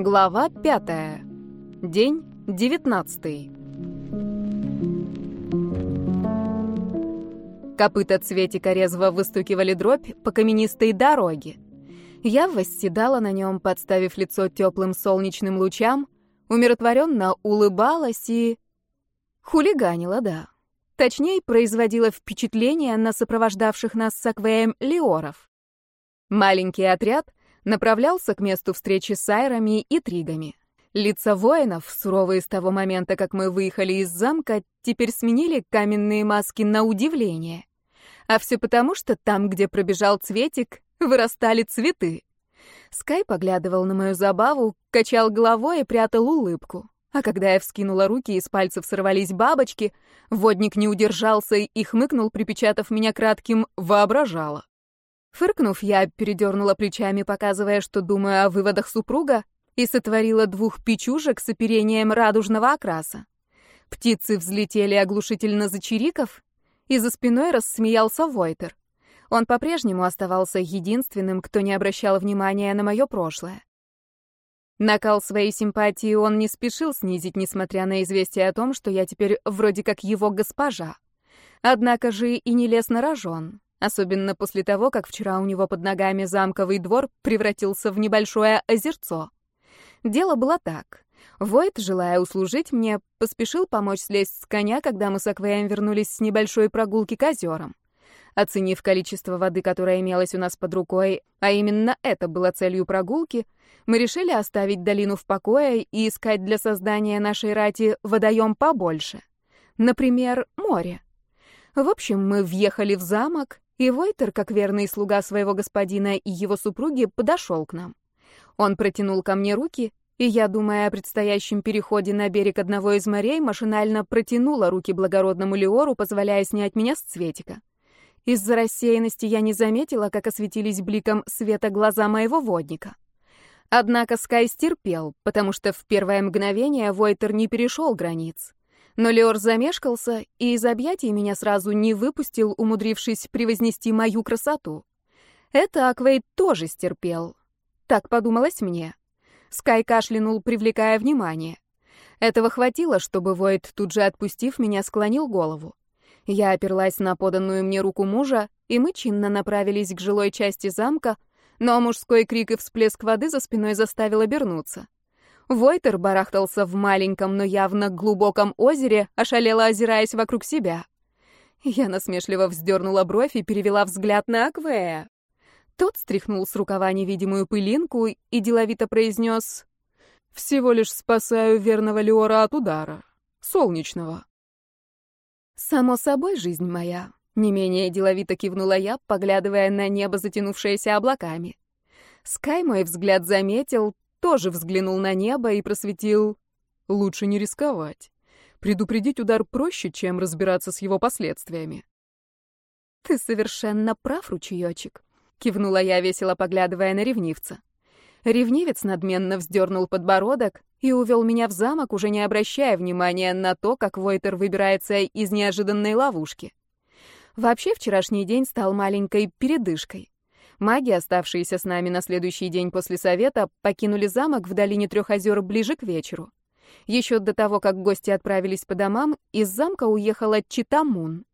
Глава пятая. День девятнадцатый. Копыта цветика резво выстукивали дробь по каменистой дороге. Я восседала на нем, подставив лицо теплым солнечным лучам, умиротворенно улыбалась и... хулиганила, да. Точнее, производила впечатление на сопровождавших нас с Аквеем леоров. Маленький отряд направлялся к месту встречи с айрами и тригами. Лица воинов, суровые с того момента, как мы выехали из замка, теперь сменили каменные маски на удивление. А все потому, что там, где пробежал цветик, вырастали цветы. Скай поглядывал на мою забаву, качал головой и прятал улыбку. А когда я вскинула руки, из пальцев сорвались бабочки, водник не удержался и хмыкнул, припечатав меня кратким «воображала». Фыркнув, я передернула плечами, показывая, что думаю о выводах супруга, и сотворила двух печушек с оперением радужного окраса. Птицы взлетели оглушительно зачириков, и за спиной рассмеялся Войтер. Он по-прежнему оставался единственным, кто не обращал внимания на мое прошлое. Накал своей симпатии он не спешил снизить, несмотря на известие о том, что я теперь вроде как его госпожа. Однако же и не лез на рожон, особенно после того, как вчера у него под ногами замковый двор превратился в небольшое озерцо. Дело было так. Войт, желая услужить мне, поспешил помочь слезть с коня, когда мы с Аквеем вернулись с небольшой прогулки к озерам. Оценив количество воды, которое имелось у нас под рукой, а именно это было целью прогулки, мы решили оставить долину в покое и искать для создания нашей рати водоем побольше. Например, море. В общем, мы въехали в замок, и Войтер, как верный слуга своего господина и его супруги, подошел к нам. Он протянул ко мне руки, и я, думая о предстоящем переходе на берег одного из морей, машинально протянула руки благородному Леору, позволяя снять меня с цветика. Из-за рассеянности я не заметила, как осветились бликом света глаза моего водника. Однако Скай стерпел, потому что в первое мгновение Войтер не перешел границ. Но Леор замешкался и из объятий меня сразу не выпустил, умудрившись превознести мою красоту. Это Аквейт тоже стерпел. Так подумалось мне. Скай кашлянул, привлекая внимание. Этого хватило, чтобы Войт, тут же отпустив меня, склонил голову. Я оперлась на поданную мне руку мужа, и мы чинно направились к жилой части замка, но мужской крик и всплеск воды за спиной заставил обернуться. Войтер барахтался в маленьком, но явно глубоком озере, ошалело озираясь вокруг себя. Я насмешливо вздернула бровь и перевела взгляд на Аквея. Тот стряхнул с рукава невидимую пылинку и деловито произнес «Всего лишь спасаю верного Леора от удара. Солнечного». «Само собой, жизнь моя», — не менее деловито кивнула я, поглядывая на небо, затянувшееся облаками. Скай мой взгляд заметил, тоже взглянул на небо и просветил «Лучше не рисковать. Предупредить удар проще, чем разбираться с его последствиями». «Ты совершенно прав, ручеёчек», кивнула я, весело поглядывая на ревнивца. Ревнивец надменно вздернул подбородок и увел меня в замок, уже не обращая внимания на то, как Войтер выбирается из неожиданной ловушки. Вообще, вчерашний день стал маленькой передышкой. Маги, оставшиеся с нами на следующий день после совета, покинули замок в долине трех озер ближе к вечеру. Еще до того, как гости отправились по домам, из замка уехала Читамун.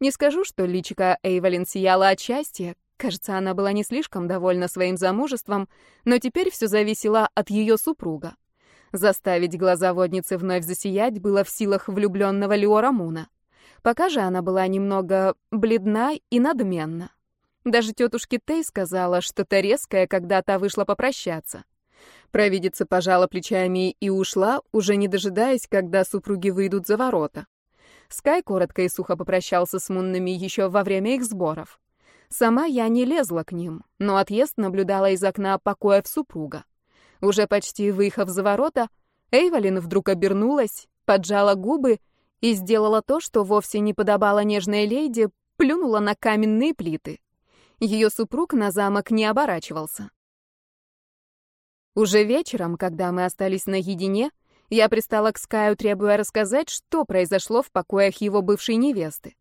Не скажу, что личико Эйволин сияла от счастья, Кажется, она была не слишком довольна своим замужеством, но теперь все зависело от ее супруга. Заставить глаза водницы вновь засиять было в силах влюбленного Леора Муна. Пока же она была немного бледна и надменна. Даже тетушке Тей сказала, что-то резкое, когда та вышла попрощаться. Провидица пожала плечами и ушла, уже не дожидаясь, когда супруги выйдут за ворота. Скай коротко и сухо попрощался с Муннами еще во время их сборов. Сама я не лезла к ним, но отъезд наблюдала из окна покоев супруга. Уже почти выехав за ворота, Эйволин вдруг обернулась, поджала губы и сделала то, что вовсе не подобало нежной леди, плюнула на каменные плиты. Ее супруг на замок не оборачивался. Уже вечером, когда мы остались наедине, я пристала к Скаю, требуя рассказать, что произошло в покоях его бывшей невесты.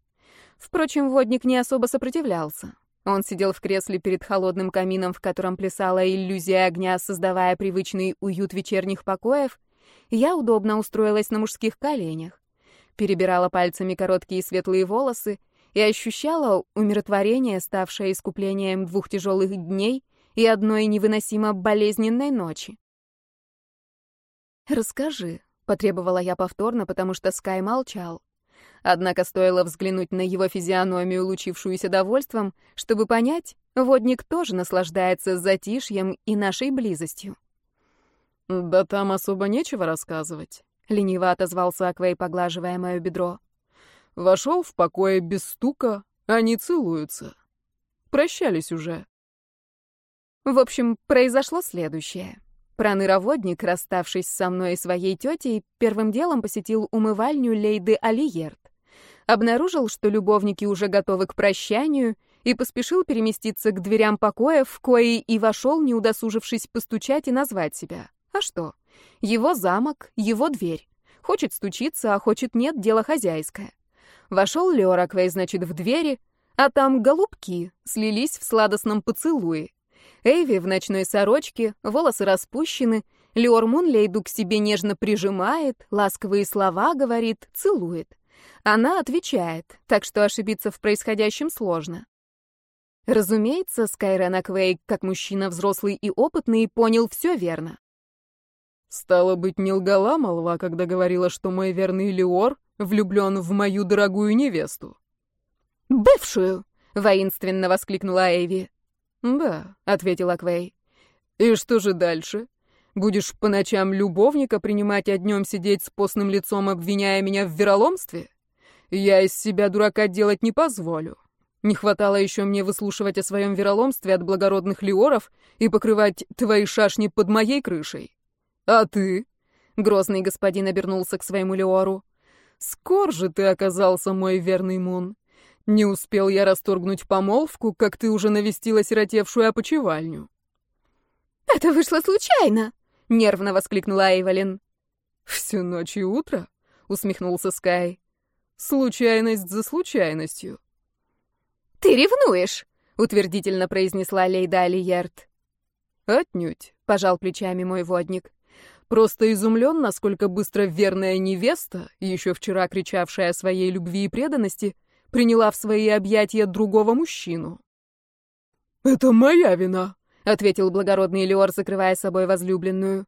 Впрочем, водник не особо сопротивлялся. Он сидел в кресле перед холодным камином, в котором плясала иллюзия огня, создавая привычный уют вечерних покоев. Я удобно устроилась на мужских коленях, перебирала пальцами короткие светлые волосы и ощущала умиротворение, ставшее искуплением двух тяжелых дней и одной невыносимо болезненной ночи. «Расскажи», — потребовала я повторно, потому что Скай молчал. Однако стоило взглянуть на его физиономию, лучившуюся довольством, чтобы понять, водник тоже наслаждается затишьем и нашей близостью. «Да там особо нечего рассказывать», — лениво отозвался Аквей, поглаживая мое бедро. «Вошел в покое без стука, они целуются. Прощались уже». В общем, произошло следующее. Проныроводник, расставшись со мной и своей тетей, первым делом посетил умывальню лейды Алиерт. Обнаружил, что любовники уже готовы к прощанию, и поспешил переместиться к дверям покоя, в кои и вошел, не удосужившись постучать и назвать себя. А что? Его замок, его дверь. Хочет стучиться, а хочет нет, дело хозяйское. Вошел Леораквей, значит, в двери, а там голубки слились в сладостном поцелуе. Эйви в ночной сорочке, волосы распущены, Леор Мунлейду к себе нежно прижимает, ласковые слова говорит, целует. Она отвечает, так что ошибиться в происходящем сложно. Разумеется, Скайрен Аквей, как мужчина взрослый и опытный, понял все верно. Стало быть, не лгала молва, когда говорила, что мой верный Леор влюблен в мою дорогую невесту. «Бывшую!» — воинственно воскликнула Эйви. «Да», — ответил Аквей. «И что же дальше? Будешь по ночам любовника принимать, а днем сидеть с постным лицом, обвиняя меня в вероломстве? Я из себя дурака делать не позволю. Не хватало еще мне выслушивать о своем вероломстве от благородных лиоров и покрывать твои шашни под моей крышей. А ты?» Грозный господин обернулся к своему лиору. «Скор же ты оказался, мой верный Мун. Не успел я расторгнуть помолвку, как ты уже навестила сиротевшую опочивальню. «Это вышло случайно!» — нервно воскликнула Эйвелин. «Всю ночь и утро?» — усмехнулся Скай. «Случайность за случайностью». «Ты ревнуешь!» — утвердительно произнесла Лейда Алиерт. «Отнюдь», — пожал плечами мой водник. «Просто изумлен, насколько быстро верная невеста, еще вчера кричавшая о своей любви и преданности, приняла в свои объятия другого мужчину. «Это моя вина», — ответил благородный Леор, закрывая собой возлюбленную.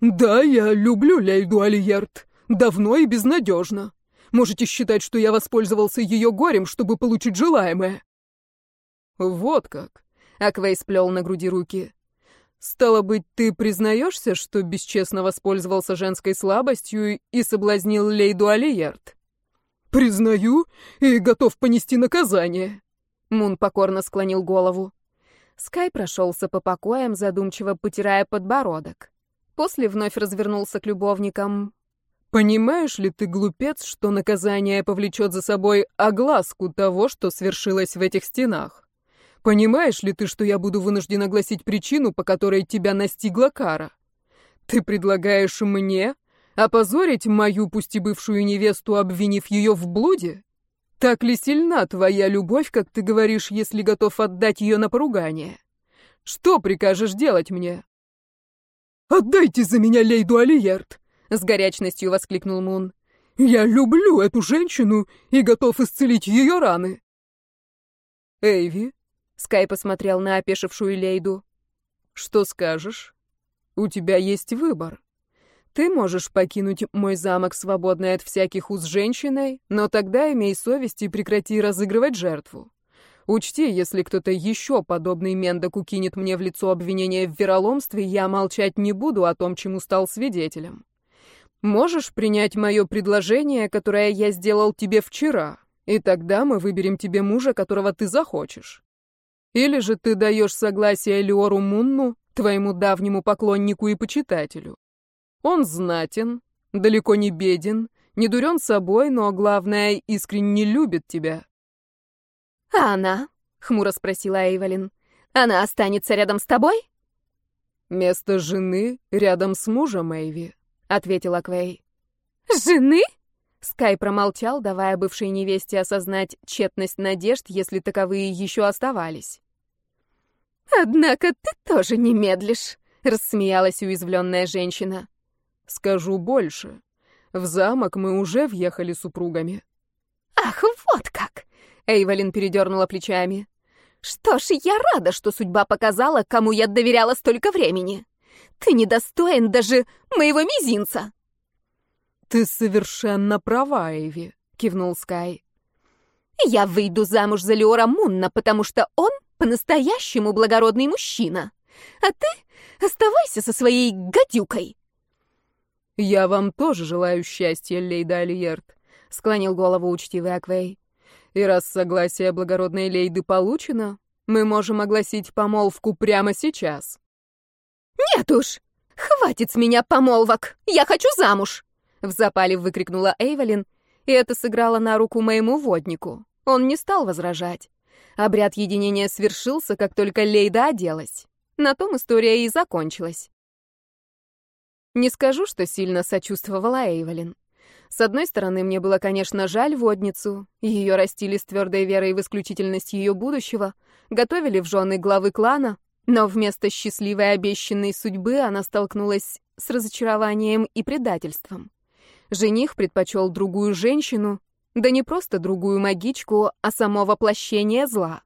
«Да, я люблю Лейду Алиерт. Давно и безнадежно. Можете считать, что я воспользовался ее горем, чтобы получить желаемое». «Вот как», — Аквей сплел на груди руки. «Стало быть, ты признаешься, что бесчестно воспользовался женской слабостью и соблазнил Лейду Алиерт?» «Признаю и готов понести наказание». Мун покорно склонил голову. Скай прошелся по покоям, задумчиво потирая подбородок. После вновь развернулся к любовникам. «Понимаешь ли ты, глупец, что наказание повлечет за собой огласку того, что свершилось в этих стенах? Понимаешь ли ты, что я буду вынужден огласить причину, по которой тебя настигла кара? Ты предлагаешь мне Опозорить мою, пусть и бывшую невесту, обвинив ее в блуде? Так ли сильна твоя любовь, как ты говоришь, если готов отдать ее на поругание? Что прикажешь делать мне? «Отдайте за меня лейду Алиерт!» — с горячностью воскликнул Мун. «Я люблю эту женщину и готов исцелить ее раны!» «Эйви?» — Скай посмотрел на опешившую лейду. «Что скажешь? У тебя есть выбор. Ты можешь покинуть мой замок, свободной от всяких уз женщиной, но тогда имей совесть и прекрати разыгрывать жертву. Учти, если кто-то еще подобный Мендоку кинет мне в лицо обвинение в вероломстве, я молчать не буду о том, чему стал свидетелем. Можешь принять мое предложение, которое я сделал тебе вчера, и тогда мы выберем тебе мужа, которого ты захочешь. Или же ты даешь согласие Леору Мунну, твоему давнему поклоннику и почитателю. Он знатен, далеко не беден, не дурен собой, но, главное, искренне любит тебя. «А она?» — хмуро спросила Эйвелин. «Она останется рядом с тобой?» «Место жены рядом с мужем, Эйви», — ответила Квей. «Жены?» Скай промолчал, давая бывшей невесте осознать тщетность надежд, если таковые еще оставались. «Однако ты тоже не медлишь», — рассмеялась уязвленная женщина. «Скажу больше. В замок мы уже въехали супругами». «Ах, вот как!» — Эйвелин передернула плечами. «Что ж, я рада, что судьба показала, кому я доверяла столько времени. Ты недостоин даже моего мизинца!» «Ты совершенно права, Эйви», — кивнул Скай. «Я выйду замуж за Леора Мунна, потому что он по-настоящему благородный мужчина. А ты оставайся со своей гадюкой». «Я вам тоже желаю счастья, Лейда Алиерт», — склонил голову учтивый Аквей. «И раз согласие благородной Лейды получено, мы можем огласить помолвку прямо сейчас». «Нет уж! Хватит с меня помолвок! Я хочу замуж!» В запале выкрикнула Эйвелин, и это сыграло на руку моему воднику. Он не стал возражать. Обряд единения свершился, как только Лейда оделась. На том история и закончилась. Не скажу, что сильно сочувствовала Эйвелин. С одной стороны, мне было, конечно, жаль водницу. Ее растили с твердой верой в исключительность ее будущего, готовили в жены главы клана, но вместо счастливой обещанной судьбы она столкнулась с разочарованием и предательством. Жених предпочел другую женщину, да не просто другую магичку, а само воплощение зла.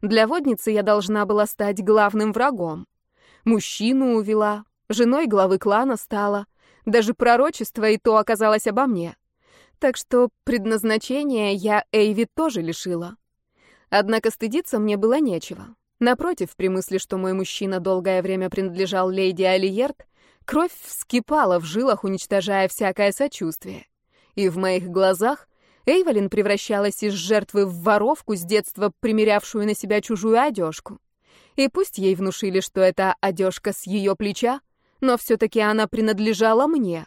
Для водницы я должна была стать главным врагом. Мужчину увела, женой главы клана стала. Даже пророчество и то оказалось обо мне. Так что предназначение я Эйви тоже лишила. Однако стыдиться мне было нечего. Напротив, при мысли, что мой мужчина долгое время принадлежал леди Алиерт, Кровь вскипала в жилах, уничтожая всякое сочувствие. И в моих глазах Эйвелин превращалась из жертвы в воровку с детства, примерявшую на себя чужую одежку. И пусть ей внушили, что это одежка с ее плеча, но все-таки она принадлежала мне.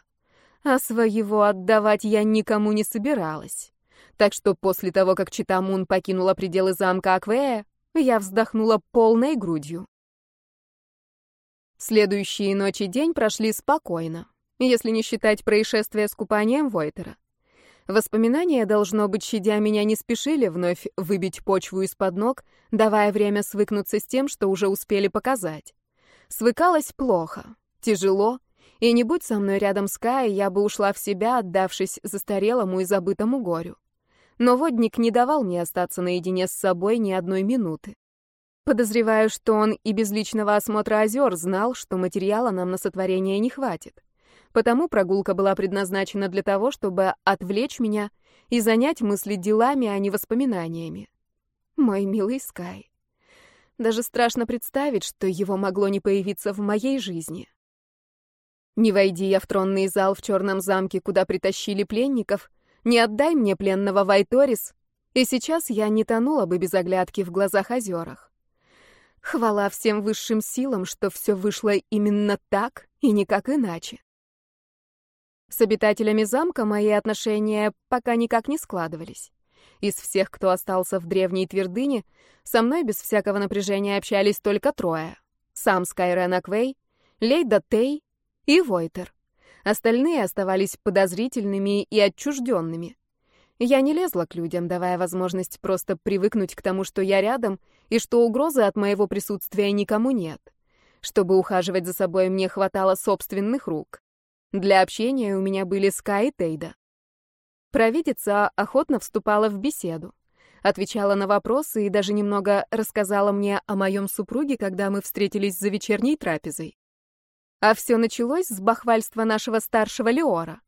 А своего отдавать я никому не собиралась. Так что после того, как Читамун покинула пределы замка Аквея, я вздохнула полной грудью. Следующие ночи день прошли спокойно, если не считать происшествия с купанием Войтера. Воспоминания, должно быть, щадя меня, не спешили вновь выбить почву из-под ног, давая время свыкнуться с тем, что уже успели показать. Свыкалась плохо, тяжело, и не будь со мной рядом с Кай, я бы ушла в себя, отдавшись застарелому и забытому горю. Но водник не давал мне остаться наедине с собой ни одной минуты. Подозреваю, что он и без личного осмотра озер знал, что материала нам на сотворение не хватит. Потому прогулка была предназначена для того, чтобы отвлечь меня и занять мысли делами, а не воспоминаниями. Мой милый Скай. Даже страшно представить, что его могло не появиться в моей жизни. Не войди я в тронный зал в черном замке, куда притащили пленников, не отдай мне пленного Вайторис, и сейчас я не тонула бы без оглядки в глазах озерах. Хвала всем высшим силам, что все вышло именно так и никак иначе. С обитателями замка мои отношения пока никак не складывались. Из всех, кто остался в древней твердыне, со мной без всякого напряжения общались только трое. Сам Скайрен Аквей, Лейда Тей и Войтер. Остальные оставались подозрительными и отчужденными. Я не лезла к людям, давая возможность просто привыкнуть к тому, что я рядом, и что угрозы от моего присутствия никому нет. Чтобы ухаживать за собой, мне хватало собственных рук. Для общения у меня были Скай и Тейда. Провидица охотно вступала в беседу. Отвечала на вопросы и даже немного рассказала мне о моем супруге, когда мы встретились за вечерней трапезой. А все началось с бахвальства нашего старшего Леора.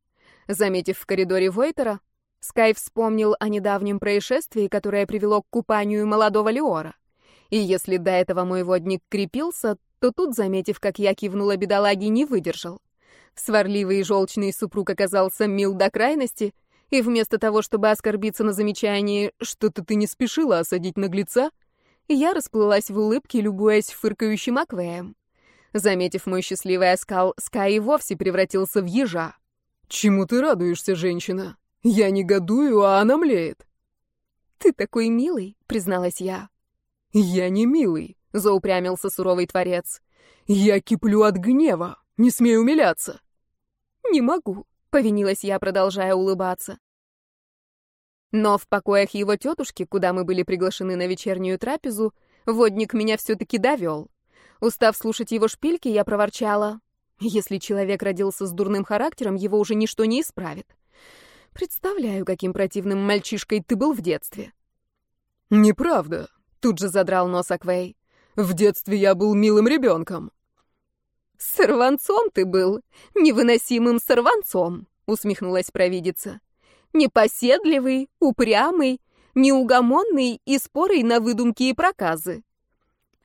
Заметив в коридоре Войтера, Скай вспомнил о недавнем происшествии, которое привело к купанию молодого Леора. И если до этого мой водник крепился, то тут, заметив, как я кивнула бедолаге, не выдержал. Сварливый и желчный супруг оказался мил до крайности, и вместо того, чтобы оскорбиться на замечании «что-то ты не спешила осадить наглеца», я расплылась в улыбке, любуясь фыркающим аквеем. Заметив мой счастливый оскал, Скай и вовсе превратился в ежа. «Чему ты радуешься, женщина?» Я негодую, а она млеет. Ты такой милый, призналась я. Я не милый, заупрямился суровый творец. Я киплю от гнева. Не смей умиляться. Не могу, повинилась я, продолжая улыбаться. Но в покоях его тетушки, куда мы были приглашены на вечернюю трапезу, водник меня все-таки довел. Устав слушать его шпильки, я проворчала. Если человек родился с дурным характером, его уже ничто не исправит. Представляю, каким противным мальчишкой ты был в детстве. Неправда, тут же задрал нос Аквей. В детстве я был милым ребенком. Сорванцом ты был, невыносимым сорванцом, усмехнулась провидица. Непоседливый, упрямый, неугомонный и спорый на выдумки и проказы.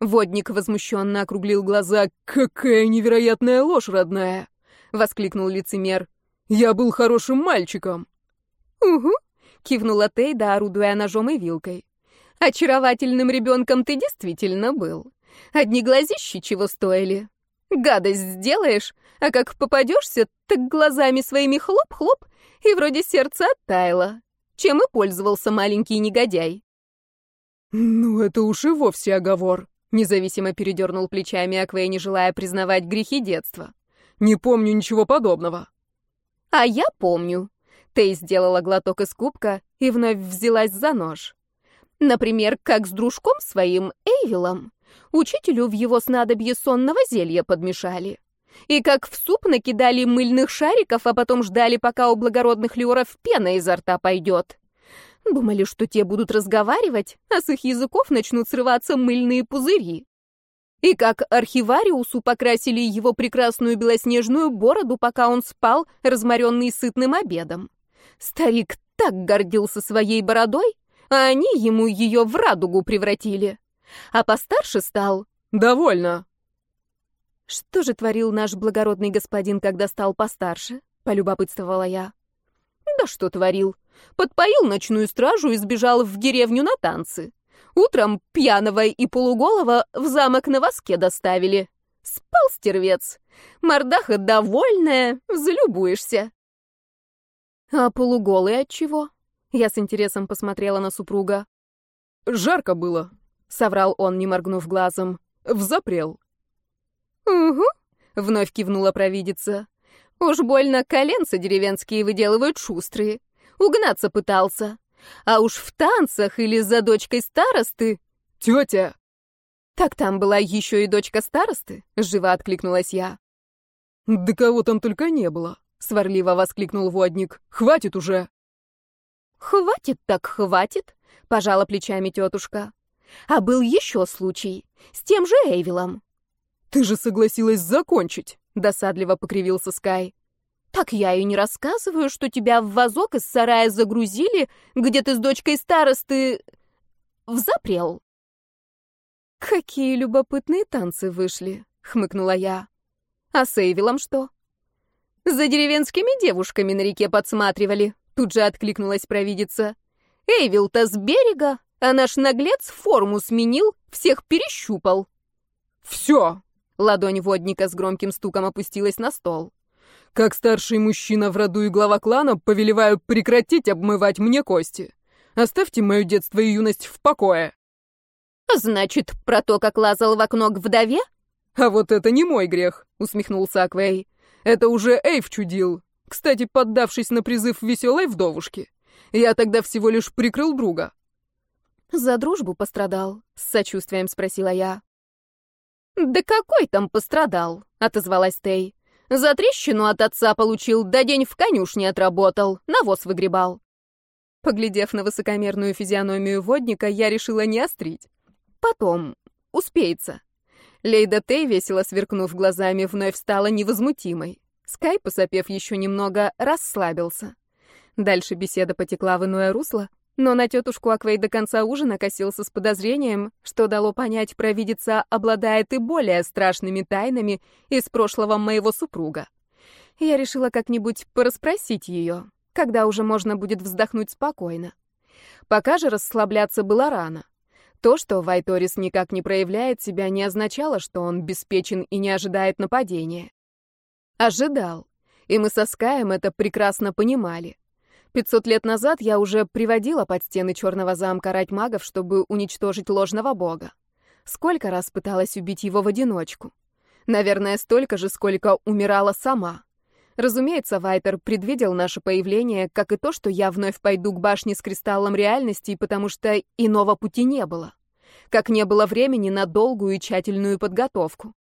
Водник возмущенно округлил глаза. «Какая невероятная ложь, родная!» — воскликнул лицемер. «Я был хорошим мальчиком!» «Угу!» — кивнула Тейда, орудуя ножом и вилкой. «Очаровательным ребенком ты действительно был. Одни глазищи чего стоили. Гадость сделаешь, а как попадешься, так глазами своими хлоп-хлоп, и вроде сердце оттаяло. Чем и пользовался маленький негодяй. «Ну, это уж и вовсе оговор», — независимо передернул плечами Аквей, не желая признавать грехи детства. «Не помню ничего подобного». «А я помню». Тей сделала глоток из кубка и вновь взялась за нож. Например, как с дружком своим, Эйвилом, учителю в его снадобье сонного зелья подмешали. И как в суп накидали мыльных шариков, а потом ждали, пока у благородных лиоров пена изо рта пойдет. Думали, что те будут разговаривать, а с их языков начнут срываться мыльные пузыри. И как архивариусу покрасили его прекрасную белоснежную бороду, пока он спал, разморенный сытным обедом. Старик так гордился своей бородой, а они ему ее в радугу превратили. А постарше стал... «Довольно», «Что же творил наш благородный господин, когда стал постарше?» — полюбопытствовала я. «Да что творил? Подпоил ночную стражу и сбежал в деревню на танцы. Утром пьяного и полуголого в замок на воске доставили. Спал стервец. Мордаха довольная, залюбуешься». «А полуголый от чего?» Я с интересом посмотрела на супруга. «Жарко было», — соврал он, не моргнув глазом. «Взапрел». «Угу», — вновь кивнула провидица. «Уж больно коленца деревенские выделывают шустрые. Угнаться пытался. А уж в танцах или за дочкой старосты...» «Тетя!» «Так там была еще и дочка старосты?» — живо откликнулась я. «Да кого там только не было!» — сварливо воскликнул водник. «Хватит уже!» «Хватит так хватит!» — пожала плечами тетушка. «А был еще случай. С тем же Эйвилом. «Ты же согласилась закончить!» — досадливо покривился Скай. «Так я и не рассказываю, что тебя в вазок из сарая загрузили, где ты с дочкой старосты... взапрел». «Какие любопытные танцы вышли», — хмыкнула я. «А с Эйвилом что?» «За деревенскими девушками на реке подсматривали», — тут же откликнулась провидица. «Эйвил-то с берега, а наш наглец форму сменил, всех перещупал». «Все!» Ладонь водника с громким стуком опустилась на стол. «Как старший мужчина в роду и глава клана, повелеваю прекратить обмывать мне кости. Оставьте мое детство и юность в покое». «Значит, про то, как лазал в окно к вдове?» «А вот это не мой грех», — усмехнулся Аквей. «Это уже Эйв чудил. Кстати, поддавшись на призыв веселой вдовушки. Я тогда всего лишь прикрыл друга». «За дружбу пострадал?» — с сочувствием спросила я. «Да какой там пострадал?» — отозвалась Тей. «За трещину от отца получил, да день в конюшне отработал, навоз выгребал». Поглядев на высокомерную физиономию водника, я решила не острить. Потом. Успеется. Лейда Тей, весело сверкнув глазами, вновь стала невозмутимой. Скай, посопев еще немного, расслабился. Дальше беседа потекла в иное русло, но на тетушку Аквей до конца ужина косился с подозрением, что дало понять, провидица обладает и более страшными тайнами из прошлого моего супруга. Я решила как-нибудь порасспросить ее, когда уже можно будет вздохнуть спокойно. Пока же расслабляться было рано. То, что Вайторис никак не проявляет себя, не означало, что он беспечен и не ожидает нападения. Ожидал, и мы со Скаем это прекрасно понимали. Пятьсот лет назад я уже приводила под стены черного замка рать магов, чтобы уничтожить ложного бога. Сколько раз пыталась убить его в одиночку? Наверное, столько же, сколько умирала сама. Разумеется, Вайтер предвидел наше появление, как и то, что я вновь пойду к башне с кристаллом реальности, потому что иного пути не было. Как не было времени на долгую и тщательную подготовку.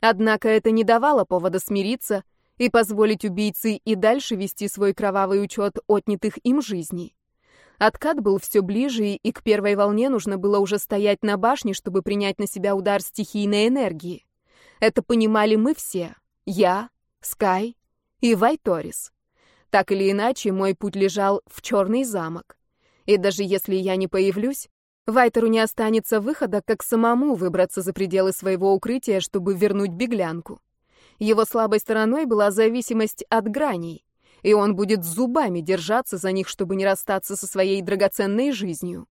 Однако это не давало повода смириться и позволить убийце и дальше вести свой кровавый учет отнятых им жизней. Откат был все ближе, и к первой волне нужно было уже стоять на башне, чтобы принять на себя удар стихийной энергии. Это понимали мы все. Я, Скай и Вайторис. Так или иначе, мой путь лежал в Черный замок. И даже если я не появлюсь, Вайтеру не останется выхода, как самому выбраться за пределы своего укрытия, чтобы вернуть беглянку. Его слабой стороной была зависимость от граней, и он будет зубами держаться за них, чтобы не расстаться со своей драгоценной жизнью.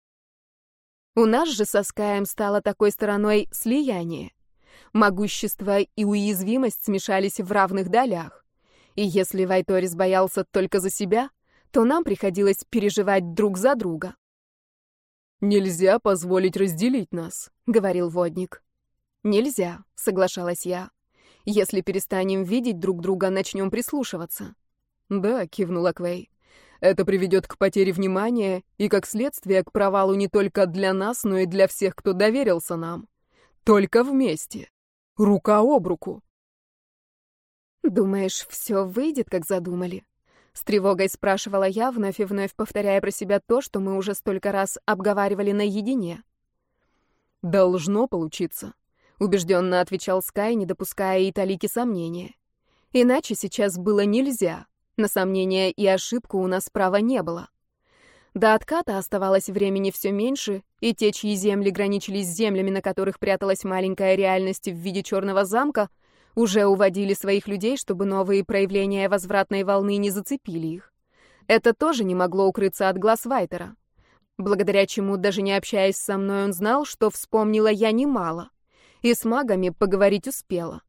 У нас же со Скаем стало такой стороной слияние. Могущество и уязвимость смешались в равных долях. И если Вайторис боялся только за себя, то нам приходилось переживать друг за друга. «Нельзя позволить разделить нас», — говорил водник. «Нельзя», — соглашалась я. «Если перестанем видеть друг друга, начнем прислушиваться». «Да», — кивнула Квей. «Это приведет к потере внимания и, как следствие, к провалу не только для нас, но и для всех, кто доверился нам. Только вместе. Рука об руку». «Думаешь, все выйдет, как задумали?» С тревогой спрашивала я, вновь и вновь повторяя про себя то, что мы уже столько раз обговаривали наедине. «Должно получиться», — убежденно отвечал Скай, не допуская и талики сомнения. «Иначе сейчас было нельзя. На сомнения и ошибку у нас права не было». До отката оставалось времени все меньше, и те, чьи земли граничились с землями, на которых пряталась маленькая реальность в виде черного замка, — уже уводили своих людей, чтобы новые проявления возвратной волны не зацепили их. Это тоже не могло укрыться от глаз Вайтера. Благодаря чему, даже не общаясь со мной, он знал, что вспомнила я немало. И с магами поговорить успела.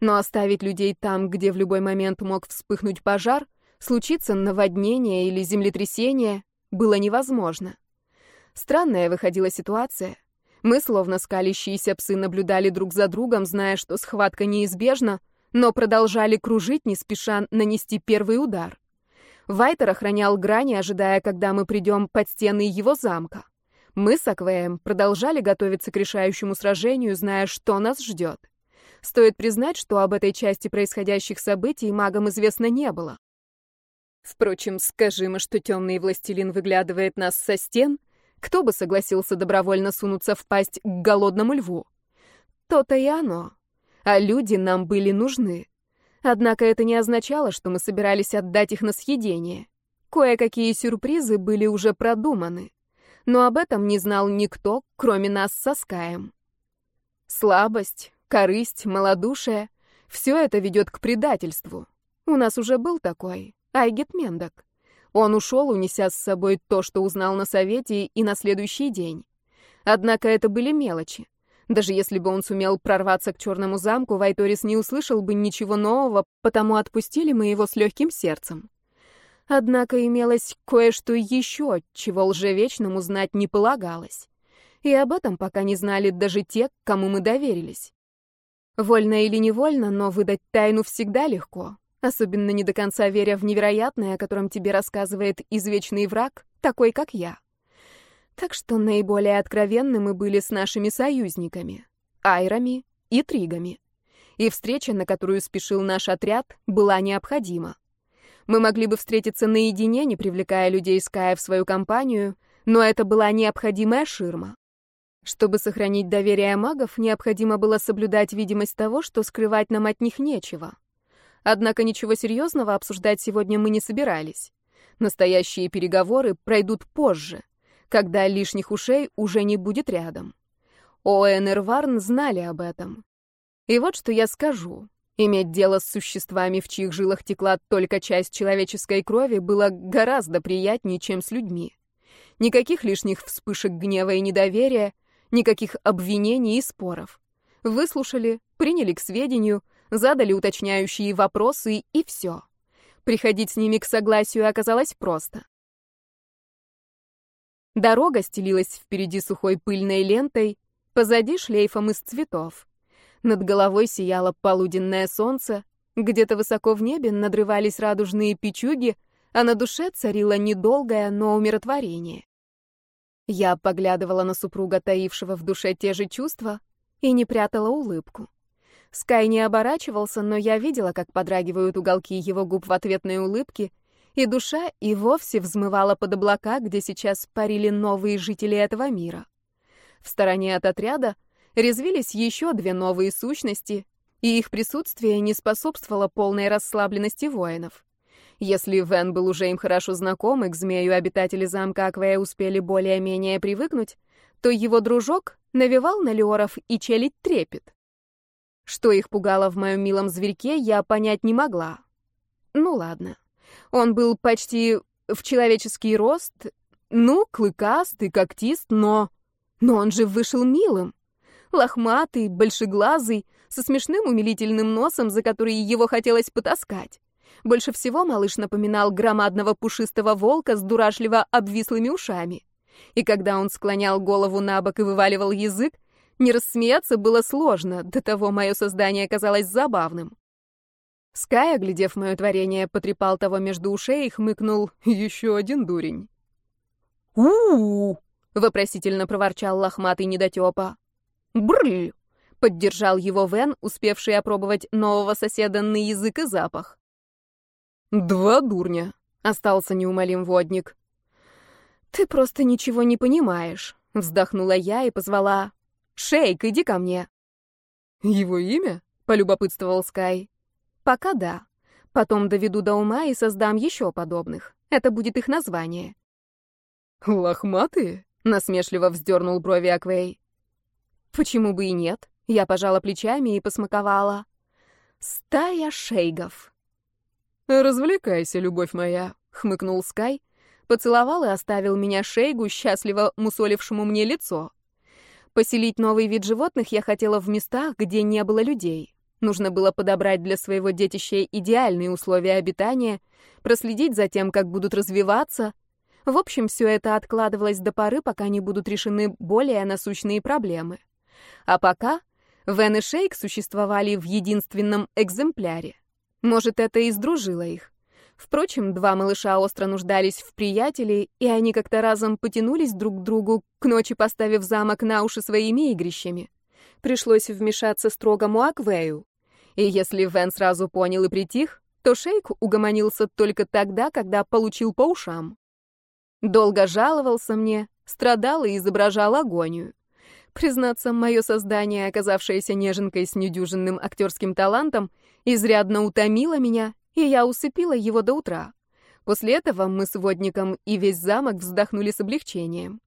Но оставить людей там, где в любой момент мог вспыхнуть пожар, случиться наводнение или землетрясение, было невозможно. Странная выходила ситуация. Мы, словно скалящиеся псы, наблюдали друг за другом, зная, что схватка неизбежна, но продолжали кружить, не спеша нанести первый удар. Вайтер охранял грани, ожидая, когда мы придем под стены его замка. Мы с Аквеем продолжали готовиться к решающему сражению, зная, что нас ждет. Стоит признать, что об этой части происходящих событий магам известно не было. Впрочем, скажи мы, что темный властелин выглядывает нас со стен, кто бы согласился добровольно сунуться в пасть к голодному льву? То-то и оно. А люди нам были нужны. Однако это не означало, что мы собирались отдать их на съедение. Кое-какие сюрпризы были уже продуманы. Но об этом не знал никто, кроме нас со Скаем. Слабость, корысть, малодушие — все это ведет к предательству. У нас уже был такой, Айгет Мендок. Он ушел, унеся с собой то, что узнал на совете и на следующий день. Однако это были мелочи. Даже если бы он сумел прорваться к черному замку, Вайторис не услышал бы ничего нового, потому отпустили мы его с легким сердцем. Однако имелось кое-что еще, чего лжевечному знать не полагалось. И об этом пока не знали даже те, кому мы доверились. Вольно или невольно, но выдать тайну всегда легко особенно не до конца веря в невероятное, о котором тебе рассказывает извечный враг, такой как я. Так что наиболее откровенны мы были с нашими союзниками, айрами и тригами. И встреча, на которую спешил наш отряд, была необходима. Мы могли бы встретиться наедине, не привлекая людей Ская в свою компанию, но это была необходимая ширма. Чтобы сохранить доверие магов, необходимо было соблюдать видимость того, что скрывать нам от них нечего. Однако ничего серьезного обсуждать сегодня мы не собирались. Настоящие переговоры пройдут позже, когда лишних ушей уже не будет рядом. Оэн и Рварн знали об этом. И вот что я скажу. Иметь дело с существами, в чьих жилах текла только часть человеческой крови, было гораздо приятнее, чем с людьми. Никаких лишних вспышек гнева и недоверия, никаких обвинений и споров. Выслушали, приняли к сведению — задали уточняющие вопросы и все. Приходить с ними к согласию оказалось просто. Дорога стелилась впереди сухой пыльной лентой, позади шлейфом из цветов. Над головой сияло полуденное солнце, Где-то высоко в небе надрывались радужные печуги, а на душе царило недолгое, но умиротворение. Я поглядывала на супруга, таившего в душе те же чувства, и не прятала улыбку. Скай не оборачивался, но я видела, как подрагивают уголки его губ в ответной улыбке, и душа и вовсе взмывала под облака, где сейчас парили новые жители этого мира. В стороне от отряда резвились еще две новые сущности, и их присутствие не способствовало полной расслабленности воинов. Если Вен был уже им хорошо знаком, и к змею обитатели замка Аквея успели более-менее привыкнуть, то его дружок навевал на Леоров и челить трепет. Что их пугало в моем милом зверьке, я понять не могла. Ну ладно. Он был почти в человеческий рост, ну, клыкастый, когтист, но... Но он же вышел милым. Лохматый, большеглазый, со смешным умилительным носом, за который его хотелось потаскать. Больше всего малыш напоминал громадного пушистого волка с дурашливо обвислыми ушами. И когда он склонял голову на бок и вываливал язык, не рассмеяться было сложно, до того мое создание казалось забавным. Скай, оглядев мое творение, потрепал того между ушей и хмыкнул «Еще один дурень». у вопросительно проворчал лохматый недотепа. «Брррр!» — поддержал его Вен, успевший опробовать нового соседа на язык и запах. «Два дурня», — остался неумолим водник. «Ты просто ничего не понимаешь», — вздохнула я и позвала «Шейк, иди ко мне». «Его имя?» — полюбопытствовал Скай. «Пока да. Потом доведу до ума и создам еще подобных. Это будет их название». «Лохматые?» — насмешливо вздернул брови Аквей. «Почему бы и нет?» — я пожала плечами и посмаковала. «Стая шейгов». «Развлекайся, любовь моя», — хмыкнул Скай, поцеловал и оставил меня шейгу, счастливо мусолившему мне лицо. Поселить новый вид животных я хотела в местах, где не было людей. Нужно было подобрать для своего детища идеальные условия обитания, проследить за тем, как будут развиваться. В общем, все это откладывалось до поры, пока не будут решены более насущные проблемы. А пока Вен и Шейк существовали в единственном экземпляре. Может, это и сдружило их. Впрочем, два малыша остро нуждались в приятеле, и они как-то разом потянулись друг к другу, к ночи поставив замок на уши своими игрищами. Пришлось вмешаться строгому Аквею. И если Вен сразу понял и притих, то Шейк угомонился только тогда, когда получил по ушам. Долго жаловался мне, страдал и изображал агонию. Признаться, мое создание, оказавшееся неженкой с недюжинным актерским талантом, изрядно утомило меня и я усыпила его до утра. После этого мы с водником и весь замок вздохнули с облегчением.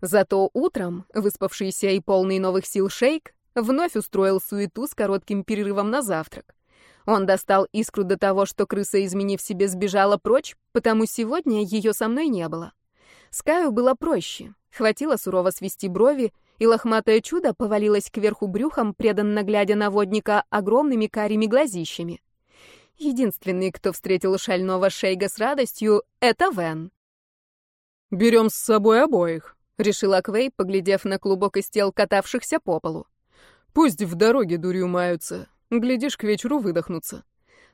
Зато утром, выспавшийся и полный новых сил шейк, вновь устроил суету с коротким перерывом на завтрак. Он достал искру до того, что крыса, изменив себе, сбежала прочь, потому сегодня ее со мной не было. Скаю было проще. Хватило сурово свести брови, и лохматое чудо повалилось кверху брюхом, преданно глядя на водника огромными карими глазищами. Единственный, кто встретил шального Шейга с радостью, это Вен. «Берем с собой обоих», — решила Квей, поглядев на клубок из тел, катавшихся по полу. «Пусть в дороге дурью маются. Глядишь, к вечеру выдохнутся».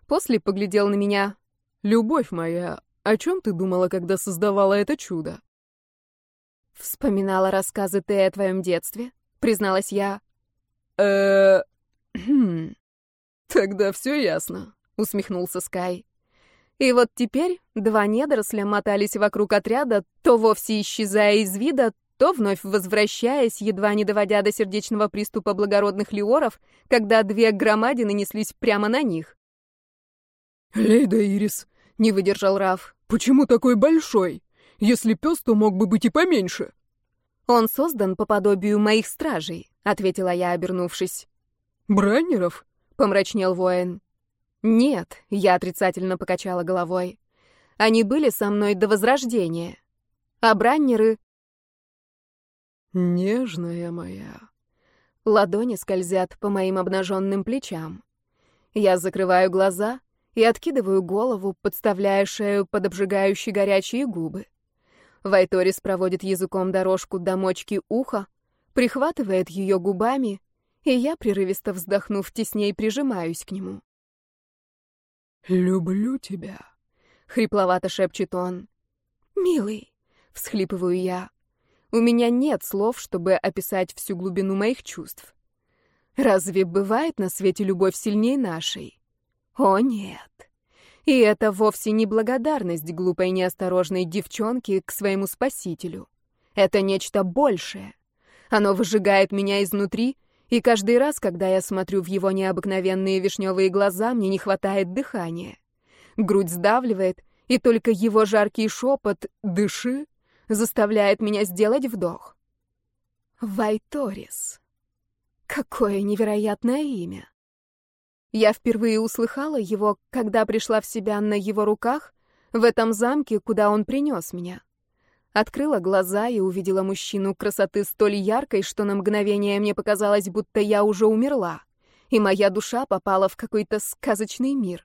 После поглядел на меня. «Любовь моя, о чем ты думала, когда создавала это чудо?» «Вспоминала рассказы ты о твоем детстве», — призналась я. э хм. Тогда все ясно. — усмехнулся Скай. И вот теперь два недоросля мотались вокруг отряда, то вовсе исчезая из вида, то вновь возвращаясь, едва не доводя до сердечного приступа благородных лиоров, когда две громадины неслись прямо на них. «Лейда Ирис», — не выдержал Раф, — «почему такой большой? Если пес, то мог бы быть и поменьше». «Он создан по подобию моих стражей», — ответила я, обернувшись. «Браннеров?» — помрачнел воин. «Нет», — я отрицательно покачала головой. «Они были со мной до Возрождения. А браннеры...» «Нежная моя...» Ладони скользят по моим обнаженным плечам. Я закрываю глаза и откидываю голову, подставляя шею под обжигающие горячие губы. Вайторис проводит языком дорожку до мочки уха, прихватывает ее губами, и я, прерывисто вздохнув, тесней прижимаюсь к нему. «Люблю тебя», — хрипловато шепчет он. «Милый», — всхлипываю я. У меня нет слов, чтобы описать всю глубину моих чувств. Разве бывает на свете любовь сильнее нашей? О, нет. И это вовсе не благодарность глупой неосторожной девчонки к своему спасителю. Это нечто большее. Оно выжигает меня изнутри, и каждый раз, когда я смотрю в его необыкновенные вишневые глаза, мне не хватает дыхания. Грудь сдавливает, и только его жаркий шепот «дыши» заставляет меня сделать вдох. Вайторис. Какое невероятное имя. Я впервые услыхала его, когда пришла в себя на его руках в этом замке, куда он принес меня. Открыла глаза и увидела мужчину красоты столь яркой, что на мгновение мне показалось, будто я уже умерла, и моя душа попала в какой-то сказочный мир.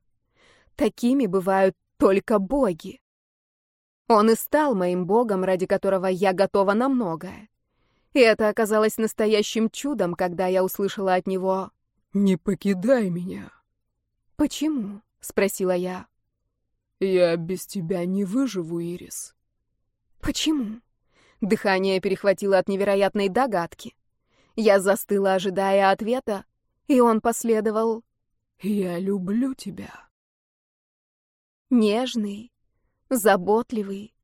Такими бывают только боги. Он и стал моим богом, ради которого я готова на многое. И это оказалось настоящим чудом, когда я услышала от него «Не покидай меня». «Почему?» — спросила я. «Я без тебя не выживу, Ирис». «Почему?» Дыхание перехватило от невероятной догадки. Я застыла, ожидая ответа, и он последовал. «Я люблю тебя». Нежный, заботливый,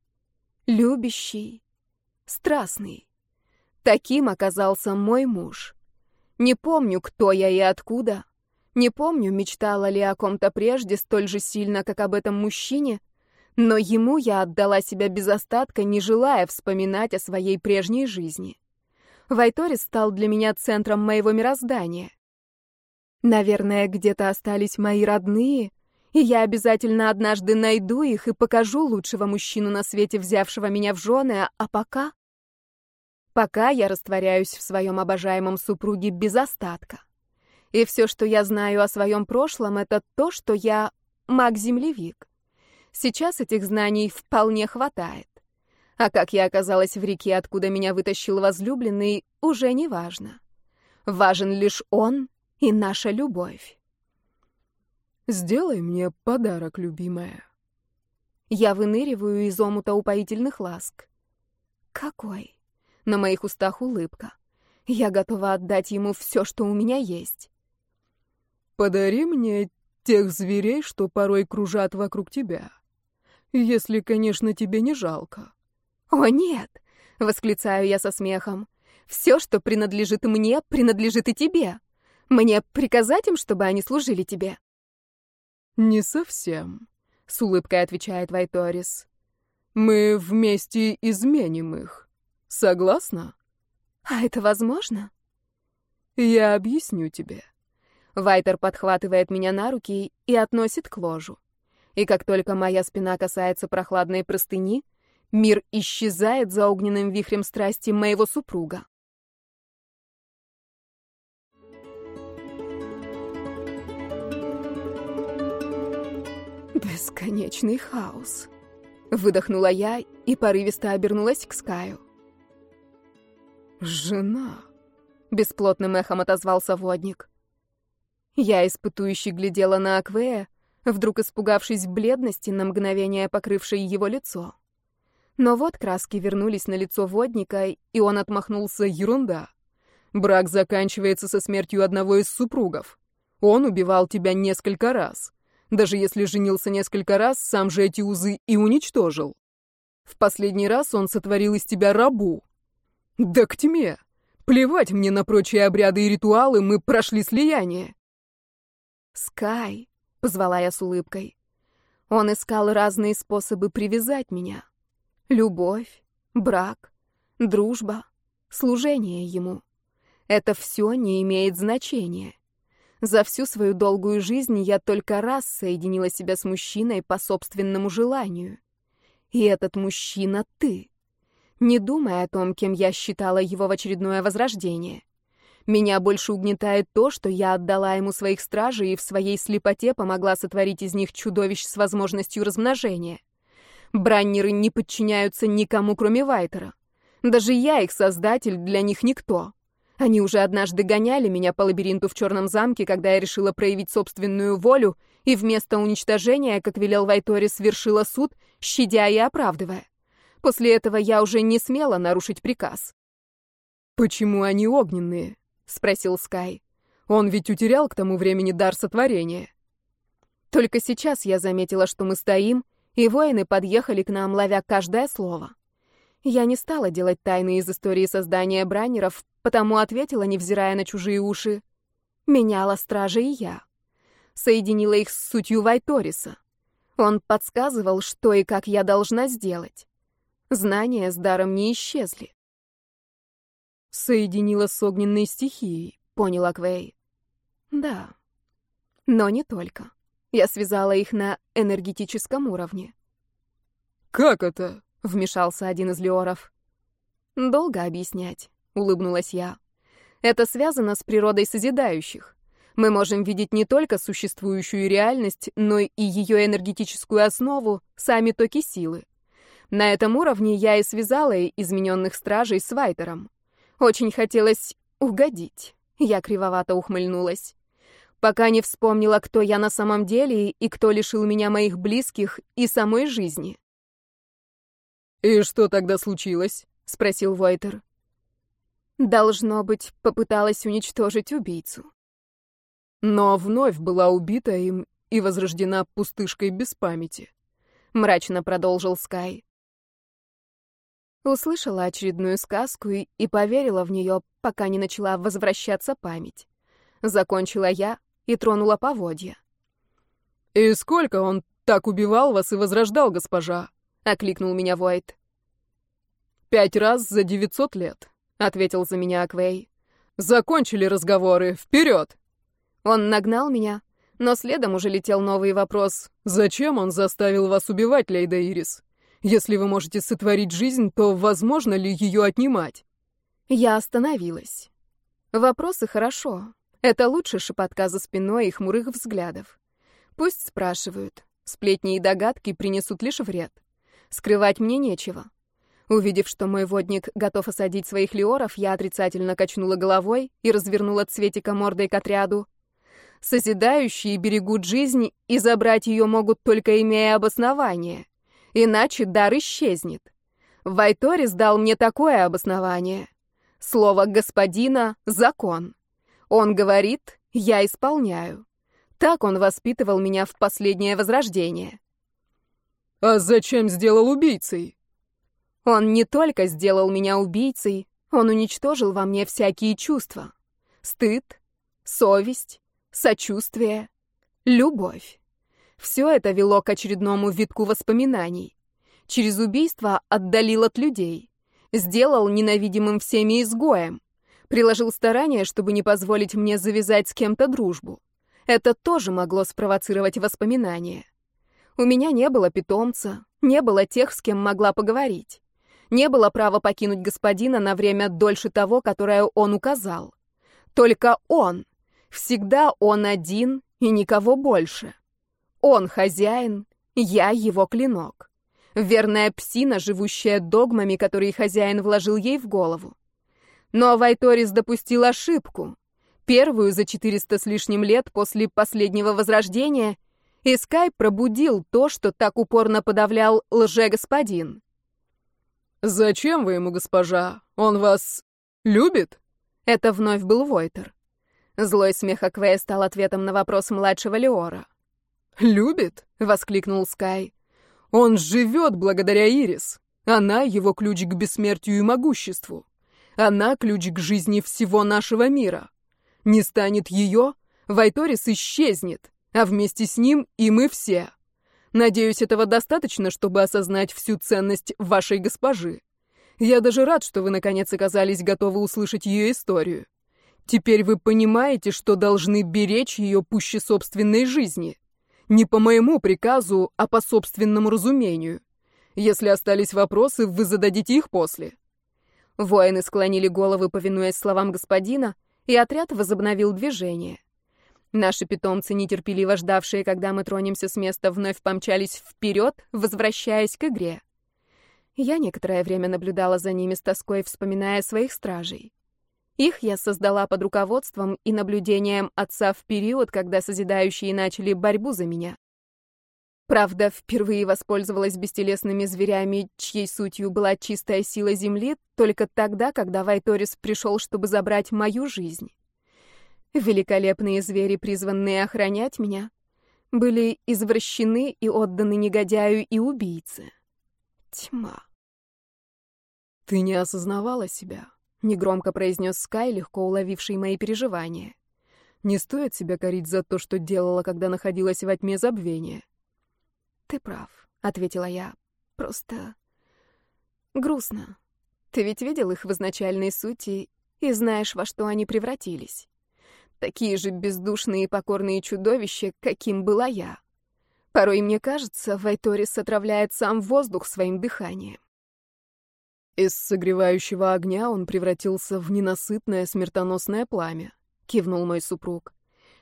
любящий, страстный. Таким оказался мой муж. Не помню, кто я и откуда. Не помню, мечтала ли о ком-то прежде столь же сильно, как об этом мужчине, но ему я отдала себя без остатка, не желая вспоминать о своей прежней жизни. Вайторис стал для меня центром моего мироздания. Наверное, где-то остались мои родные, и я обязательно однажды найду их и покажу лучшего мужчину на свете, взявшего меня в жены, а пока... Пока я растворяюсь в своем обожаемом супруге без остатка. И все, что я знаю о своем прошлом, это то, что я маг-землевик. Сейчас этих знаний вполне хватает. А как я оказалась в реке, откуда меня вытащил возлюбленный, уже не важно. Важен лишь он и наша любовь. Сделай мне подарок, любимая. Я выныриваю из омута упоительных ласк. Какой? На моих устах улыбка. Я готова отдать ему все, что у меня есть. Подари мне тех зверей, что порой кружат вокруг тебя. Если, конечно, тебе не жалко. О, нет! Восклицаю я со смехом. Все, что принадлежит мне, принадлежит и тебе. Мне приказать им, чтобы они служили тебе? «Не совсем», — с улыбкой отвечает Вайторис. «Мы вместе изменим их. Согласна?» «А это возможно?» «Я объясню тебе». Вайтер подхватывает меня на руки и относит к ложу. И как только моя спина касается прохладной простыни, мир исчезает за огненным вихрем страсти моего супруга. Бесконечный хаос. Выдохнула я и порывисто обернулась к Скаю. «Жена!» — бесплотным эхом отозвался водник. Я испытующе глядела на Аквея, вдруг испугавшись бледности, на мгновение покрывшей его лицо. Но вот краски вернулись на лицо водника, и он отмахнулся «Ерунда! Брак заканчивается со смертью одного из супругов. Он убивал тебя несколько раз. Даже если женился несколько раз, сам же эти узы и уничтожил. В последний раз он сотворил из тебя рабу. Да к тьме! Плевать мне на прочие обряды и ритуалы, мы прошли слияние. «Скай», — позвала я с улыбкой. Он искал разные способы привязать меня. Любовь, брак, дружба, служение ему. Это все не имеет значения. За всю свою долгую жизнь я только раз соединила себя с мужчиной по собственному желанию. И этот мужчина — ты. Не думай о том, кем я считала его в очередное возрождение. Меня больше угнетает то, что я отдала ему своих стражей и в своей слепоте помогла сотворить из них чудовищ с возможностью размножения. Браннеры не подчиняются никому, кроме Вайтера. Даже я, их создатель, для них никто. Они уже однажды гоняли меня по лабиринту в черном замке, когда я решила проявить собственную волю и вместо уничтожения, как велел Вайтори, свершила суд, щадя и оправдывая. После этого я уже не смела нарушить приказ. «Почему они огненные?» — спросил Скай. «Он ведь утерял к тому времени дар сотворения». Только сейчас я заметила, что мы стоим, и воины подъехали к нам, ловя каждое слово. Я не стала делать тайны из истории создания браннеров, потому ответила, невзирая на чужие уши. Меняла стража и я. Соединила их с сутью Вайториса. Он подсказывал, что и как я должна сделать. Знания с даром не исчезли. Соединила с огненной стихией, поняла Квей. Да. Но не только. Я связала их на энергетическом уровне. «Как это?» — вмешался один из леоров. «Долго объяснять», — улыбнулась я. «Это связано с природой созидающих. Мы можем видеть не только существующую реальность, но и ее энергетическую основу, сами токи силы. На этом уровне я и связала измененных стражей с Вайтером. Очень хотелось угодить. Я кривовато ухмыльнулась пока не вспомнила, кто я на самом деле и кто лишил меня моих близких и самой жизни. «И что тогда случилось?» — спросил Войтер. «Должно быть, попыталась уничтожить убийцу». Но вновь была убита им и возрождена пустышкой без памяти. Мрачно продолжил Скай. Услышала очередную сказку и, и поверила в нее, пока не начала возвращаться память. Закончила я, и тронула поводья. «И сколько он так убивал вас и возрождал, госпожа?» — окликнул меня Войт. «Пять раз за девятьсот лет», — ответил за меня Аквей. «Закончили разговоры. Вперед!» Он нагнал меня, но следом уже летел новый вопрос. «Зачем он заставил вас убивать, Лейда Ирис? Если вы можете сотворить жизнь, то возможно ли ее отнимать?» Я остановилась. Вопросы хорошо, это лучше шепотка за спиной и хмурых взглядов. Пусть спрашивают. Сплетни и догадки принесут лишь вред. Скрывать мне нечего. Увидев, что мой водник готов осадить своих леоров, я отрицательно качнула головой и развернула цветика мордой к отряду. Созидающие берегут жизнь, и забрать ее могут только имея обоснование. Иначе дар исчезнет. Вайторис дал мне такое обоснование. Слово господина — закон. Он говорит, я исполняю. Так он воспитывал меня в последнее возрождение. А зачем сделал убийцей? Он не только сделал меня убийцей, он уничтожил во мне всякие чувства. Стыд, совесть, сочувствие, любовь. Все это вело к очередному витку воспоминаний. Через убийство отдалил от людей. Сделал ненавидимым всеми изгоем. Приложил старания, чтобы не позволить мне завязать с кем-то дружбу. Это тоже могло спровоцировать воспоминания. У меня не было питомца, не было тех, с кем могла поговорить. Не было права покинуть господина на время дольше того, которое он указал. Только он. Всегда он один и никого больше. Он хозяин, я его клинок. Верная псина, живущая догмами, которые хозяин вложил ей в голову. Но Вайторис допустил ошибку. Первую за 400 с лишним лет после последнего возрождения, и Скай пробудил то, что так упорно подавлял лже-господин. «Зачем вы ему, госпожа? Он вас любит?» Это вновь был Войтер. Злой смех Аквея стал ответом на вопрос младшего Леора. «Любит?» — воскликнул Скай. «Он живет благодаря Ирис. Она — его ключ к бессмертию и могуществу. Она — ключ к жизни всего нашего мира. Не станет ее, Вайторис исчезнет, а вместе с ним и мы все. Надеюсь, этого достаточно, чтобы осознать всю ценность вашей госпожи. Я даже рад, что вы наконец оказались готовы услышать ее историю. Теперь вы понимаете, что должны беречь ее пуще собственной жизни. Не по моему приказу, а по собственному разумению. Если остались вопросы, вы зададите их после. Воины склонили головы, повинуясь словам господина, и отряд возобновил движение. Наши питомцы, нетерпеливо ждавшие, когда мы тронемся с места, вновь помчались вперед, возвращаясь к игре. Я некоторое время наблюдала за ними с тоской, вспоминая своих стражей. Их я создала под руководством и наблюдением отца в период, когда созидающие начали борьбу за меня. Правда, впервые воспользовалась бестелесными зверями, чьей сутью была чистая сила Земли, только тогда, когда Вайторис пришел, чтобы забрать мою жизнь. Великолепные звери, призванные охранять меня, были извращены и отданы негодяю и убийце. Тьма. «Ты не осознавала себя», — негромко произнес Скай, легко уловивший мои переживания. «Не стоит себя корить за то, что делала, когда находилась во тьме забвения». «Ты прав», — ответила я. «Просто грустно. Ты ведь видел их в изначальной сути и знаешь, во что они превратились. Такие же бездушные и покорные чудовища, каким была я. Порой мне кажется, Вайторис отравляет сам воздух своим дыханием. Из согревающего огня он превратился в ненасытное смертоносное пламя, кивнул мой супруг.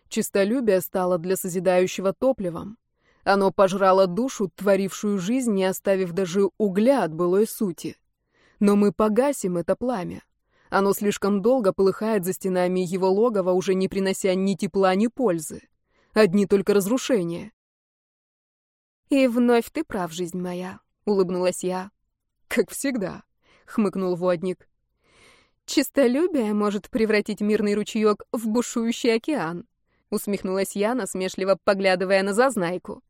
Чистолюбие стало для созидающего топливом. Оно пожрало душу, творившую жизнь, не оставив даже угля от былой сути. Но мы погасим это пламя. Оно слишком долго полыхает за стенами его логова, уже не принося ни тепла, ни пользы. Одни только разрушения. «И вновь ты прав, жизнь моя», — улыбнулась я. «Как всегда», — хмыкнул водник. «Чистолюбие может превратить мирный ручеек в бушующий океан», — усмехнулась я, насмешливо поглядывая на зазнайку.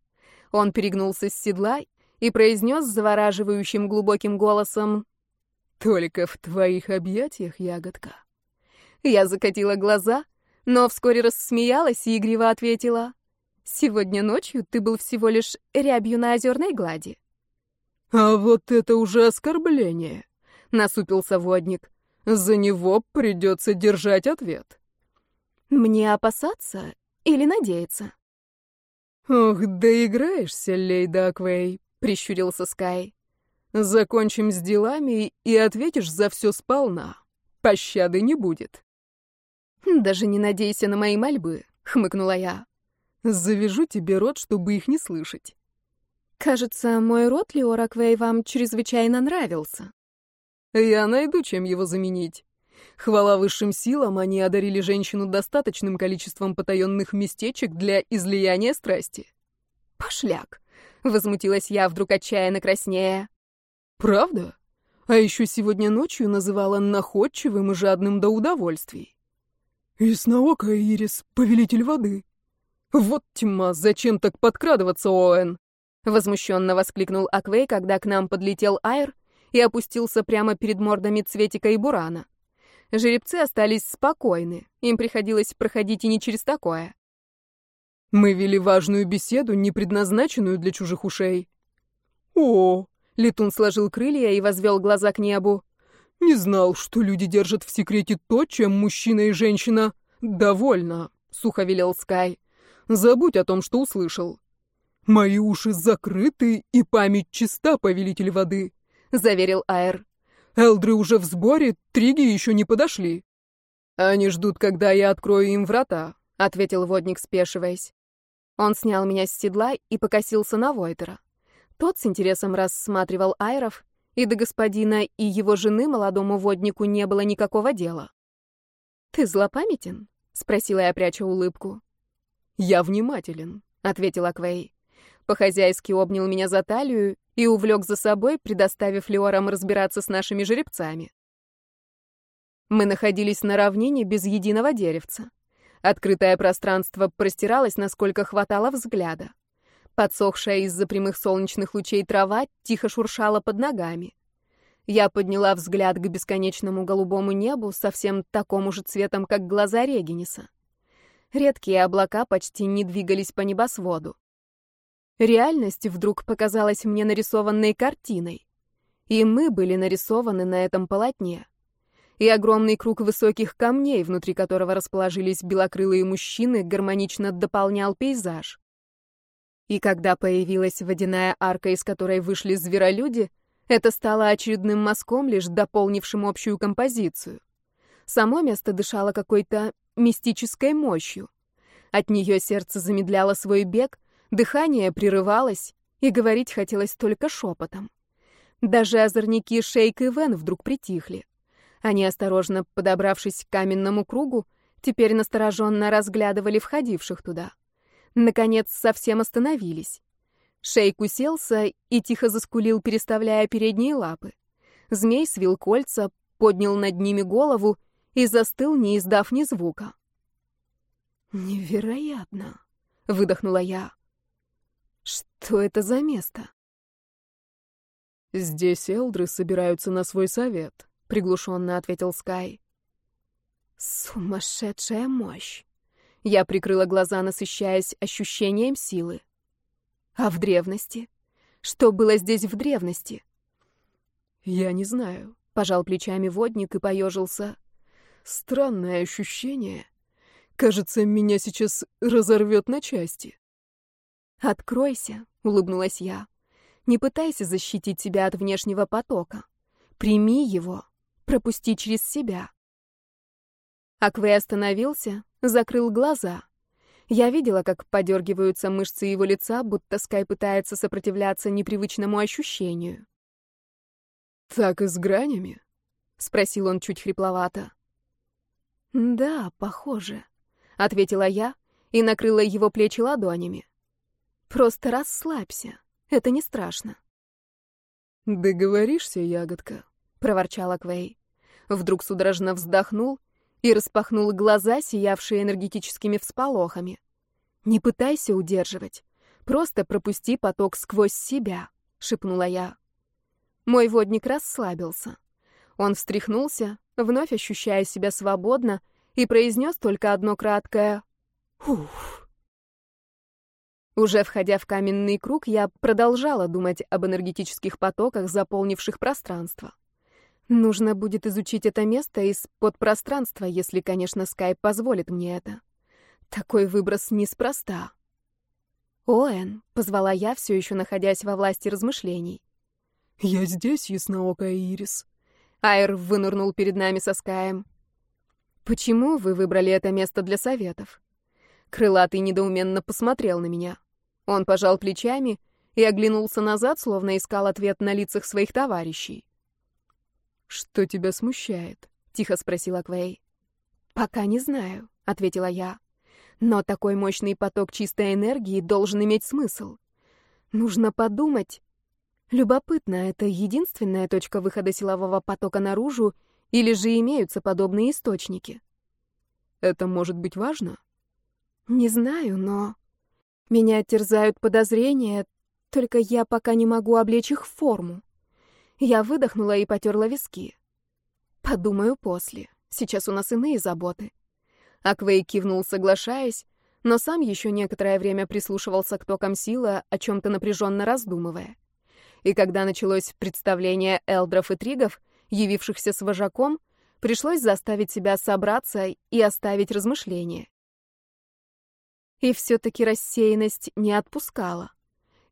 Он перегнулся с седла и произнес завораживающим глубоким голосом «Только в твоих объятиях, ягодка». Я закатила глаза, но вскоре рассмеялась и игриво ответила. «Сегодня ночью ты был всего лишь рябью на озерной глади». «А вот это уже оскорбление», — насупился водник. «За него придется держать ответ». «Мне опасаться или надеяться?» «Ох, доиграешься, Лейда Аквей», — прищурился Скай. «Закончим с делами и ответишь за все сполна. Пощады не будет». «Даже не надейся на мои мольбы», — хмыкнула я. «Завяжу тебе рот, чтобы их не слышать». «Кажется, мой рот, Леор Аквей, вам чрезвычайно нравился». «Я найду, чем его заменить». Хвала высшим силам, они одарили женщину достаточным количеством потаенных местечек для излияния страсти. «Пошляк!» — возмутилась я, вдруг отчаянно краснея. «Правда? А еще сегодня ночью называла находчивым и жадным до удовольствий. Ясноока Ирис, повелитель воды. Вот тьма, зачем так подкрадываться, Оэн?» Возмущенно воскликнул Аквей, когда к нам подлетел Айр и опустился прямо перед мордами Цветика и Бурана. Жеребцы остались спокойны, им приходилось проходить и не через такое. Мы вели важную беседу, не предназначенную для чужих ушей. О, Летун сложил крылья и возвел глаза к небу. Не знал, что люди держат в секрете то, чем мужчина и женщина довольно, сухо велел Скай. Забудь о том, что услышал. Мои уши закрыты и память чиста, повелитель воды, заверил Аэр. Элдры уже в сборе, триги еще не подошли. Они ждут, когда я открою им врата, ответил водник, спешиваясь. Он снял меня с седла и покосился на Войтера. Тот с интересом рассматривал айров, и до господина и его жены молодому воднику не было никакого дела. «Ты злопамятен?» — спросила я, пряча улыбку. «Я внимателен», — ответил Аквей. По-хозяйски обнял меня за талию и увлек за собой, предоставив Леорам разбираться с нашими жеребцами. Мы находились на равнине без единого деревца. Открытое пространство простиралось, насколько хватало взгляда. Подсохшая из-за прямых солнечных лучей трава тихо шуршала под ногами. Я подняла взгляд к бесконечному голубому небу, совсем такому же цветом, как глаза Региниса. Редкие облака почти не двигались по небосводу. Реальность вдруг показалась мне нарисованной картиной. И мы были нарисованы на этом полотне. И огромный круг высоких камней, внутри которого расположились белокрылые мужчины, гармонично дополнял пейзаж. И когда появилась водяная арка, из которой вышли зверолюди, это стало очередным мазком, лишь дополнившим общую композицию. Само место дышало какой-то мистической мощью. От нее сердце замедляло свой бег, Дыхание прерывалось, и говорить хотелось только шепотом. Даже озорники Шейк и Вен вдруг притихли. Они, осторожно подобравшись к каменному кругу, теперь настороженно разглядывали входивших туда. Наконец, совсем остановились. Шейк уселся и тихо заскулил, переставляя передние лапы. Змей свил кольца, поднял над ними голову и застыл, не издав ни звука. «Невероятно!» — выдохнула я. «Что это за место?» «Здесь элдры собираются на свой совет», — приглушенно ответил Скай. «Сумасшедшая мощь!» Я прикрыла глаза, насыщаясь ощущением силы. «А в древности? Что было здесь в древности?» «Я не знаю», — пожал плечами водник и поежился. «Странное ощущение. Кажется, меня сейчас разорвет на части. Откройся, улыбнулась я. Не пытайся защитить себя от внешнего потока. Прими его, пропусти через себя. Аквей остановился, закрыл глаза. Я видела, как подергиваются мышцы его лица, будто Скай пытается сопротивляться непривычному ощущению. «Так и с гранями?» — спросил он чуть хрипловато. «Да, похоже», — ответила я и накрыла его плечи ладонями. «Просто расслабься, это не страшно». «Договоришься, ягодка?» — проворчала Квей. Вдруг судорожно вздохнул и распахнул глаза, сиявшие энергетическими всполохами. «Не пытайся удерживать, просто пропусти поток сквозь себя», — шепнула я. Мой водник расслабился. Он встряхнулся, вновь ощущая себя свободно, и произнес только одно краткое «Уф». Уже входя в каменный круг, я продолжала думать об энергетических потоках, заполнивших пространство. Нужно будет изучить это место из подпространства, если, конечно, Скайп позволит мне это. Такой выброс неспроста. «Оэн», — позвала я, все еще находясь во власти размышлений. «Я здесь, ясноокая Ирис». Айр вынырнул перед нами со Скаем. «Почему вы выбрали это место для советов?» Крылатый недоуменно посмотрел на меня. Он пожал плечами и оглянулся назад, словно искал ответ на лицах своих товарищей. «Что тебя смущает?» — тихо спросила Квей. «Пока не знаю», — ответила я. «Но такой мощный поток чистой энергии должен иметь смысл. Нужно подумать. Любопытно, это единственная точка выхода силового потока наружу или же имеются подобные источники? Это может быть важно? Не знаю, но... Меня терзают подозрения, только я пока не могу облечь их в форму. Я выдохнула и потерла виски. Подумаю после. Сейчас у нас иные заботы. Аквей кивнул, соглашаясь, но сам еще некоторое время прислушивался к токам силы, о чем-то напряженно раздумывая. И когда началось представление элдров и тригов, явившихся с вожаком, пришлось заставить себя собраться и оставить размышления. И все-таки рассеянность не отпускала.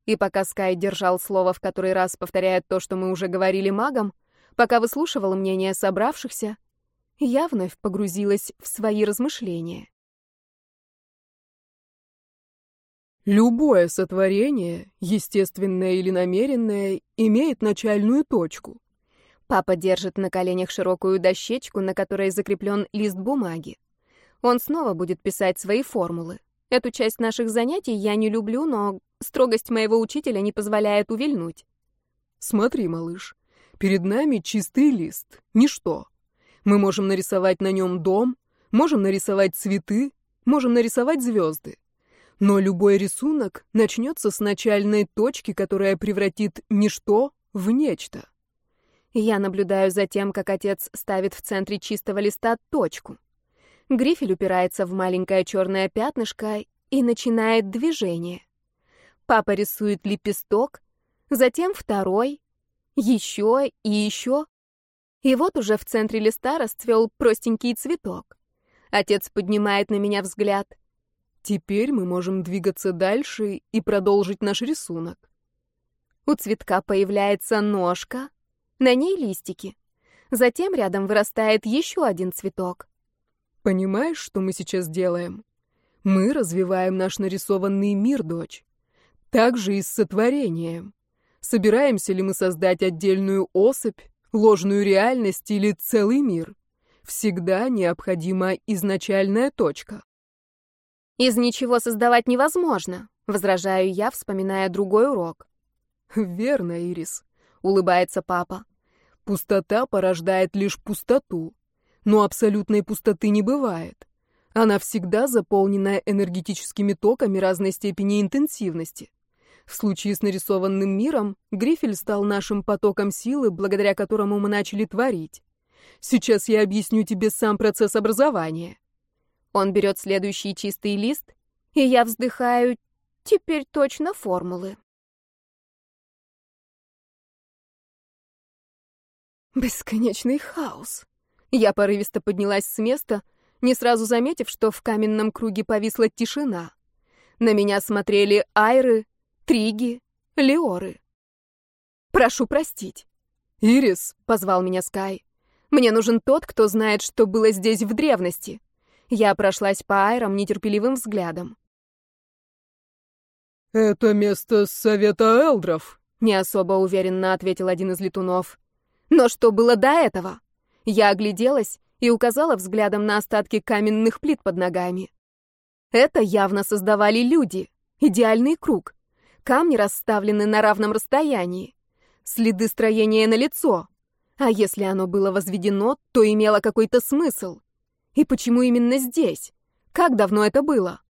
И пока Скай держал слово в который раз, повторяя то, что мы уже говорили магам, пока выслушивал мнение собравшихся, я вновь погрузилась в свои размышления. Любое сотворение, естественное или намеренное, имеет начальную точку. Папа держит на коленях широкую дощечку, на которой закреплен лист бумаги. Он снова будет писать свои формулы. Эту часть наших занятий я не люблю, но строгость моего учителя не позволяет увильнуть. Смотри, малыш, перед нами чистый лист, ничто. Мы можем нарисовать на нем дом, можем нарисовать цветы, можем нарисовать звезды. Но любой рисунок начнется с начальной точки, которая превратит ничто в нечто. Я наблюдаю за тем, как отец ставит в центре чистого листа точку. Грифель упирается в маленькое черное пятнышко и начинает движение. Папа рисует лепесток, затем второй, еще и еще. И вот уже в центре листа расцвел простенький цветок. Отец поднимает на меня взгляд. Теперь мы можем двигаться дальше и продолжить наш рисунок. У цветка появляется ножка, на ней листики. Затем рядом вырастает еще один цветок. Понимаешь, что мы сейчас делаем? Мы развиваем наш нарисованный мир, дочь. Так же и с сотворением. Собираемся ли мы создать отдельную особь, ложную реальность или целый мир. Всегда необходима изначальная точка. Из ничего создавать невозможно, возражаю я, вспоминая другой урок. Верно, Ирис, улыбается папа. Пустота порождает лишь пустоту, но абсолютной пустоты не бывает. Она всегда заполнена энергетическими токами разной степени интенсивности. В случае с нарисованным миром Грифель стал нашим потоком силы, благодаря которому мы начали творить. Сейчас я объясню тебе сам процесс образования. Он берет следующий чистый лист, и я вздыхаю. Теперь точно формулы. Бесконечный хаос. Я порывисто поднялась с места, не сразу заметив, что в каменном круге повисла тишина. На меня смотрели Айры, Триги, Леоры. «Прошу простить». «Ирис», — позвал меня Скай. «Мне нужен тот, кто знает, что было здесь в древности». Я прошлась по Айрам нетерпеливым взглядом. «Это место Совета Элдров», — не особо уверенно ответил один из летунов. «Но что было до этого?» Я огляделась и указала взглядом на остатки каменных плит под ногами. Это явно создавали люди. Идеальный круг. Камни расставлены на равном расстоянии. Следы строения на лицо. А если оно было возведено, то имело какой-то смысл. И почему именно здесь? Как давно это было?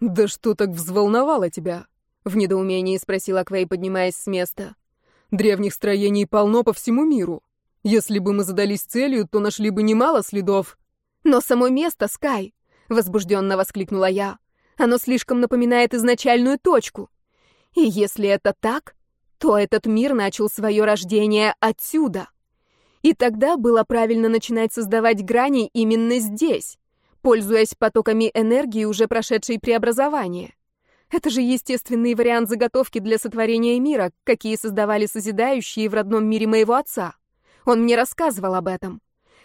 «Да что так взволновало тебя?» — в недоумении спросила Квей, поднимаясь с места. «Древних строений полно по всему миру. Если бы мы задались целью, то нашли бы немало следов». «Но само место, Скай!» — возбужденно воскликнула я. Оно слишком напоминает изначальную точку. И если это так, то этот мир начал свое рождение отсюда. И тогда было правильно начинать создавать грани именно здесь, пользуясь потоками энергии, уже прошедшей преобразование. Это же естественный вариант заготовки для сотворения мира, какие создавали созидающие в родном мире моего отца. Он мне рассказывал об этом.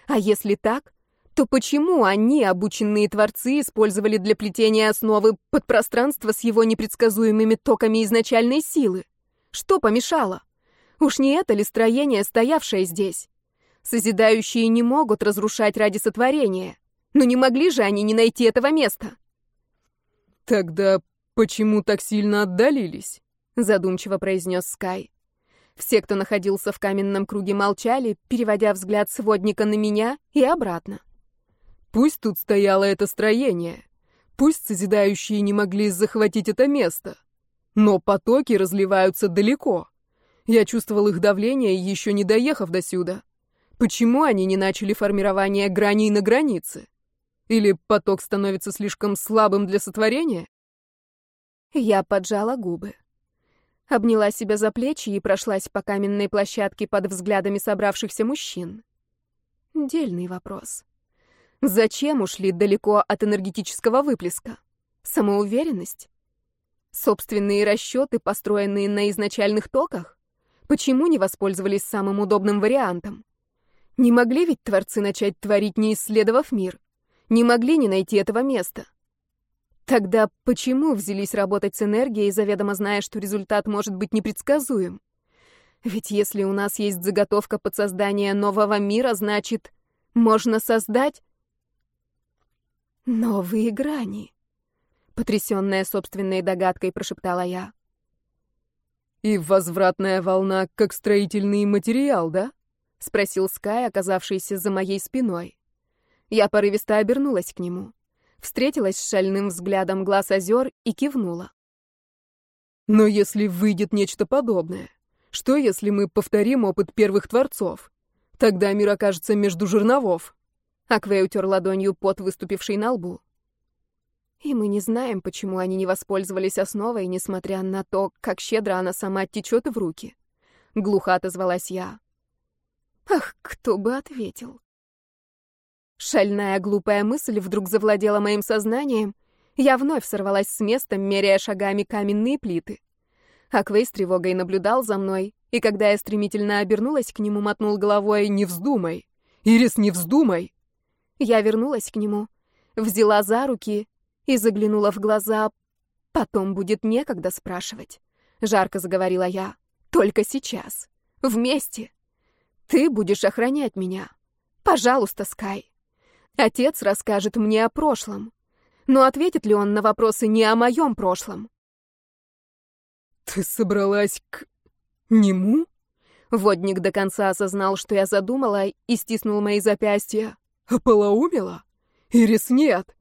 А если так, то почему они, обученные творцы, использовали для плетения основы подпространство с его непредсказуемыми токами изначальной силы? Что помешало? Уж не это ли строение, стоявшее здесь? Созидающие не могут разрушать ради сотворения. Но не могли же они не найти этого места? Тогда почему так сильно отдалились? Задумчиво произнес Скай. Все, кто находился в каменном круге, молчали, переводя взгляд сводника на меня и обратно. Пусть тут стояло это строение, пусть созидающие не могли захватить это место, но потоки разливаются далеко. Я чувствовал их давление, еще не доехав до сюда. Почему они не начали формирование граней на границе? Или поток становится слишком слабым для сотворения? Я поджала губы. Обняла себя за плечи и прошлась по каменной площадке под взглядами собравшихся мужчин. Дельный вопрос. Зачем ушли далеко от энергетического выплеска? Самоуверенность? Собственные расчеты, построенные на изначальных токах? Почему не воспользовались самым удобным вариантом? Не могли ведь творцы начать творить, не исследовав мир? Не могли не найти этого места? Тогда почему взялись работать с энергией, заведомо зная, что результат может быть непредсказуем? Ведь если у нас есть заготовка под создание нового мира, значит, можно создать «Новые грани», — потрясенная собственной догадкой прошептала я. «И возвратная волна как строительный материал, да?» — спросил Скай, оказавшийся за моей спиной. Я порывисто обернулась к нему, встретилась с шальным взглядом глаз озер и кивнула. «Но если выйдет нечто подобное, что если мы повторим опыт первых творцов? Тогда мир окажется между жерновов». Аквей утер ладонью пот, выступивший на лбу. И мы не знаем, почему они не воспользовались основой, несмотря на то, как щедро она сама течет в руки. Глухо отозвалась я. Ах, кто бы ответил. Шальная глупая мысль вдруг завладела моим сознанием. Я вновь сорвалась с места, меряя шагами каменные плиты. Аквей с тревогой наблюдал за мной, и когда я стремительно обернулась к нему, мотнул головой «Не вздумай! Ирис, не вздумай!» Я вернулась к нему, взяла за руки и заглянула в глаза. Потом будет некогда спрашивать. Жарко заговорила я. Только сейчас. Вместе. Ты будешь охранять меня. Пожалуйста, Скай. Отец расскажет мне о прошлом. Но ответит ли он на вопросы не о моем прошлом? Ты собралась к... нему? Водник до конца осознал, что я задумала, и стиснул мои запястья. Ополоумела? Ирис нет.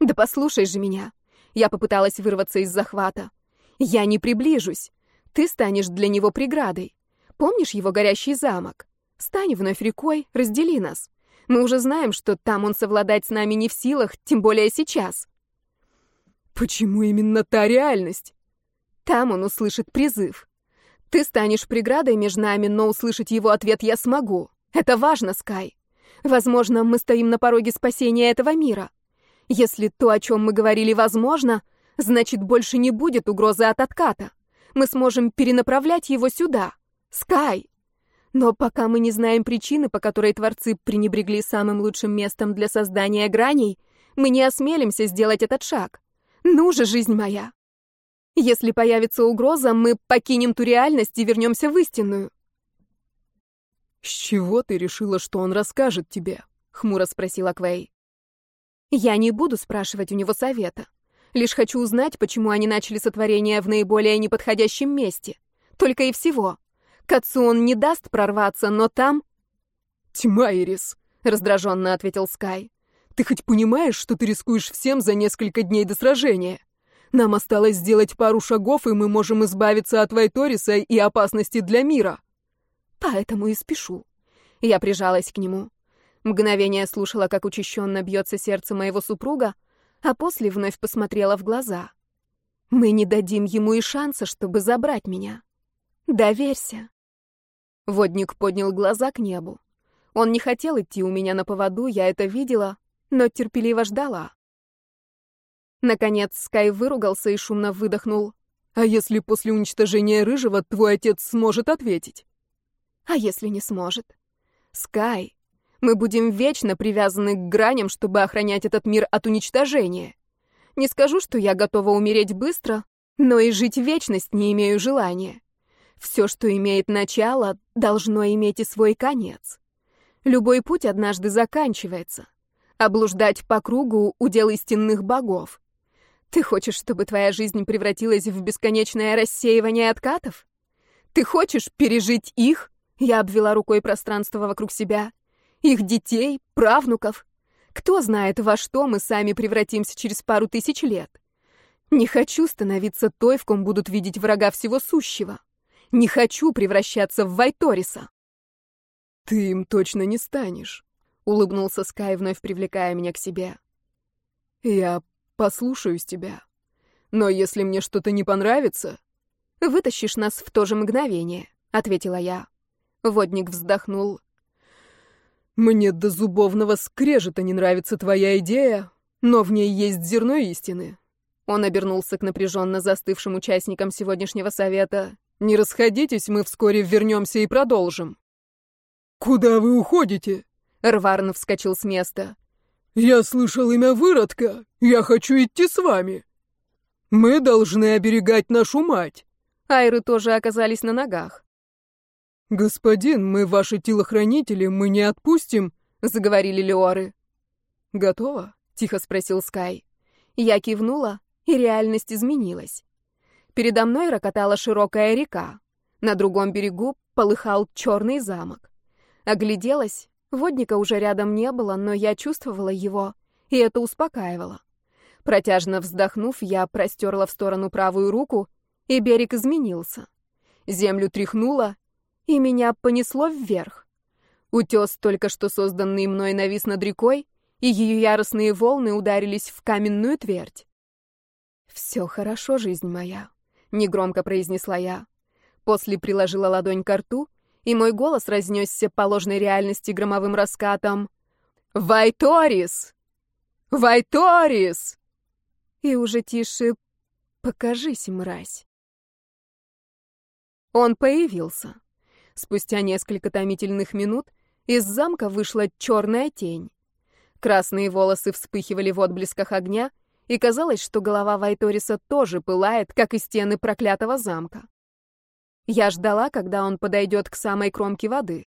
Да послушай же меня. Я попыталась вырваться из захвата. Я не приближусь. Ты станешь для него преградой. Помнишь его горящий замок? Стань вновь рекой, раздели нас. Мы уже знаем, что там он совладать с нами не в силах, тем более сейчас. Почему именно та реальность? Там он услышит призыв. Ты станешь преградой между нами, но услышать его ответ я смогу. Это важно, Скай. Возможно, мы стоим на пороге спасения этого мира. Если то, о чем мы говорили, возможно, значит, больше не будет угрозы от отката. Мы сможем перенаправлять его сюда. Скай! Но пока мы не знаем причины, по которой творцы пренебрегли самым лучшим местом для создания граней, мы не осмелимся сделать этот шаг. Ну же, жизнь моя! Если появится угроза, мы покинем ту реальность и вернемся в истинную. «С чего ты решила, что он расскажет тебе?» — хмуро спросила Квей. «Я не буду спрашивать у него совета. Лишь хочу узнать, почему они начали сотворение в наиболее неподходящем месте. Только и всего. К отцу он не даст прорваться, но там...» «Тьма, Ирис», — раздраженно ответил Скай. «Ты хоть понимаешь, что ты рискуешь всем за несколько дней до сражения? Нам осталось сделать пару шагов, и мы можем избавиться от Вайториса и опасности для мира». Поэтому и спешу. Я прижалась к нему. Мгновение слушала, как учащенно бьется сердце моего супруга, а после вновь посмотрела в глаза. Мы не дадим ему и шанса, чтобы забрать меня. Доверься. Водник поднял глаза к небу. Он не хотел идти у меня на поводу, я это видела, но терпеливо ждала. Наконец Скай выругался и шумно выдохнул. «А если после уничтожения Рыжего твой отец сможет ответить?» А если не сможет? Скай, мы будем вечно привязаны к граням, чтобы охранять этот мир от уничтожения. Не скажу, что я готова умереть быстро, но и жить вечность не имею желания. Все, что имеет начало, должно иметь и свой конец. Любой путь однажды заканчивается. Облуждать по кругу — удел истинных богов. Ты хочешь, чтобы твоя жизнь превратилась в бесконечное рассеивание откатов? Ты хочешь пережить их, я обвела рукой пространство вокруг себя. Их детей, правнуков. Кто знает, во что мы сами превратимся через пару тысяч лет. Не хочу становиться той, в ком будут видеть врага всего сущего. Не хочу превращаться в Вайториса. Ты им точно не станешь, улыбнулся Скай, вновь привлекая меня к себе. Я послушаюсь тебя. Но если мне что-то не понравится, вытащишь нас в то же мгновение, ответила я. Водник вздохнул. «Мне до зубовного скрежета не нравится твоя идея, но в ней есть зерно истины». Он обернулся к напряженно застывшим участникам сегодняшнего совета. «Не расходитесь, мы вскоре вернемся и продолжим». «Куда вы уходите?» Рварн вскочил с места. «Я слышал имя выродка. Я хочу идти с вами. Мы должны оберегать нашу мать». Айры тоже оказались на ногах. «Господин, мы ваши телохранители, мы не отпустим», — заговорили Леоры. «Готово?» — тихо спросил Скай. Я кивнула, и реальность изменилась. Передо мной рокотала широкая река. На другом берегу полыхал черный замок. Огляделась, водника уже рядом не было, но я чувствовала его, и это успокаивало. Протяжно вздохнув, я простерла в сторону правую руку, и берег изменился. Землю тряхнуло, и меня понесло вверх. Утес, только что созданный мной, навис над рекой, и ее яростные волны ударились в каменную твердь. «Все хорошо, жизнь моя», — негромко произнесла я. После приложила ладонь к рту, и мой голос разнесся по ложной реальности громовым раскатом. «Вайторис! Вайторис!» И уже тише «Покажись, мразь». Он появился. Спустя несколько томительных минут из замка вышла черная тень. Красные волосы вспыхивали в отблесках огня, и казалось, что голова Вайториса тоже пылает, как и стены проклятого замка. Я ждала, когда он подойдет к самой кромке воды.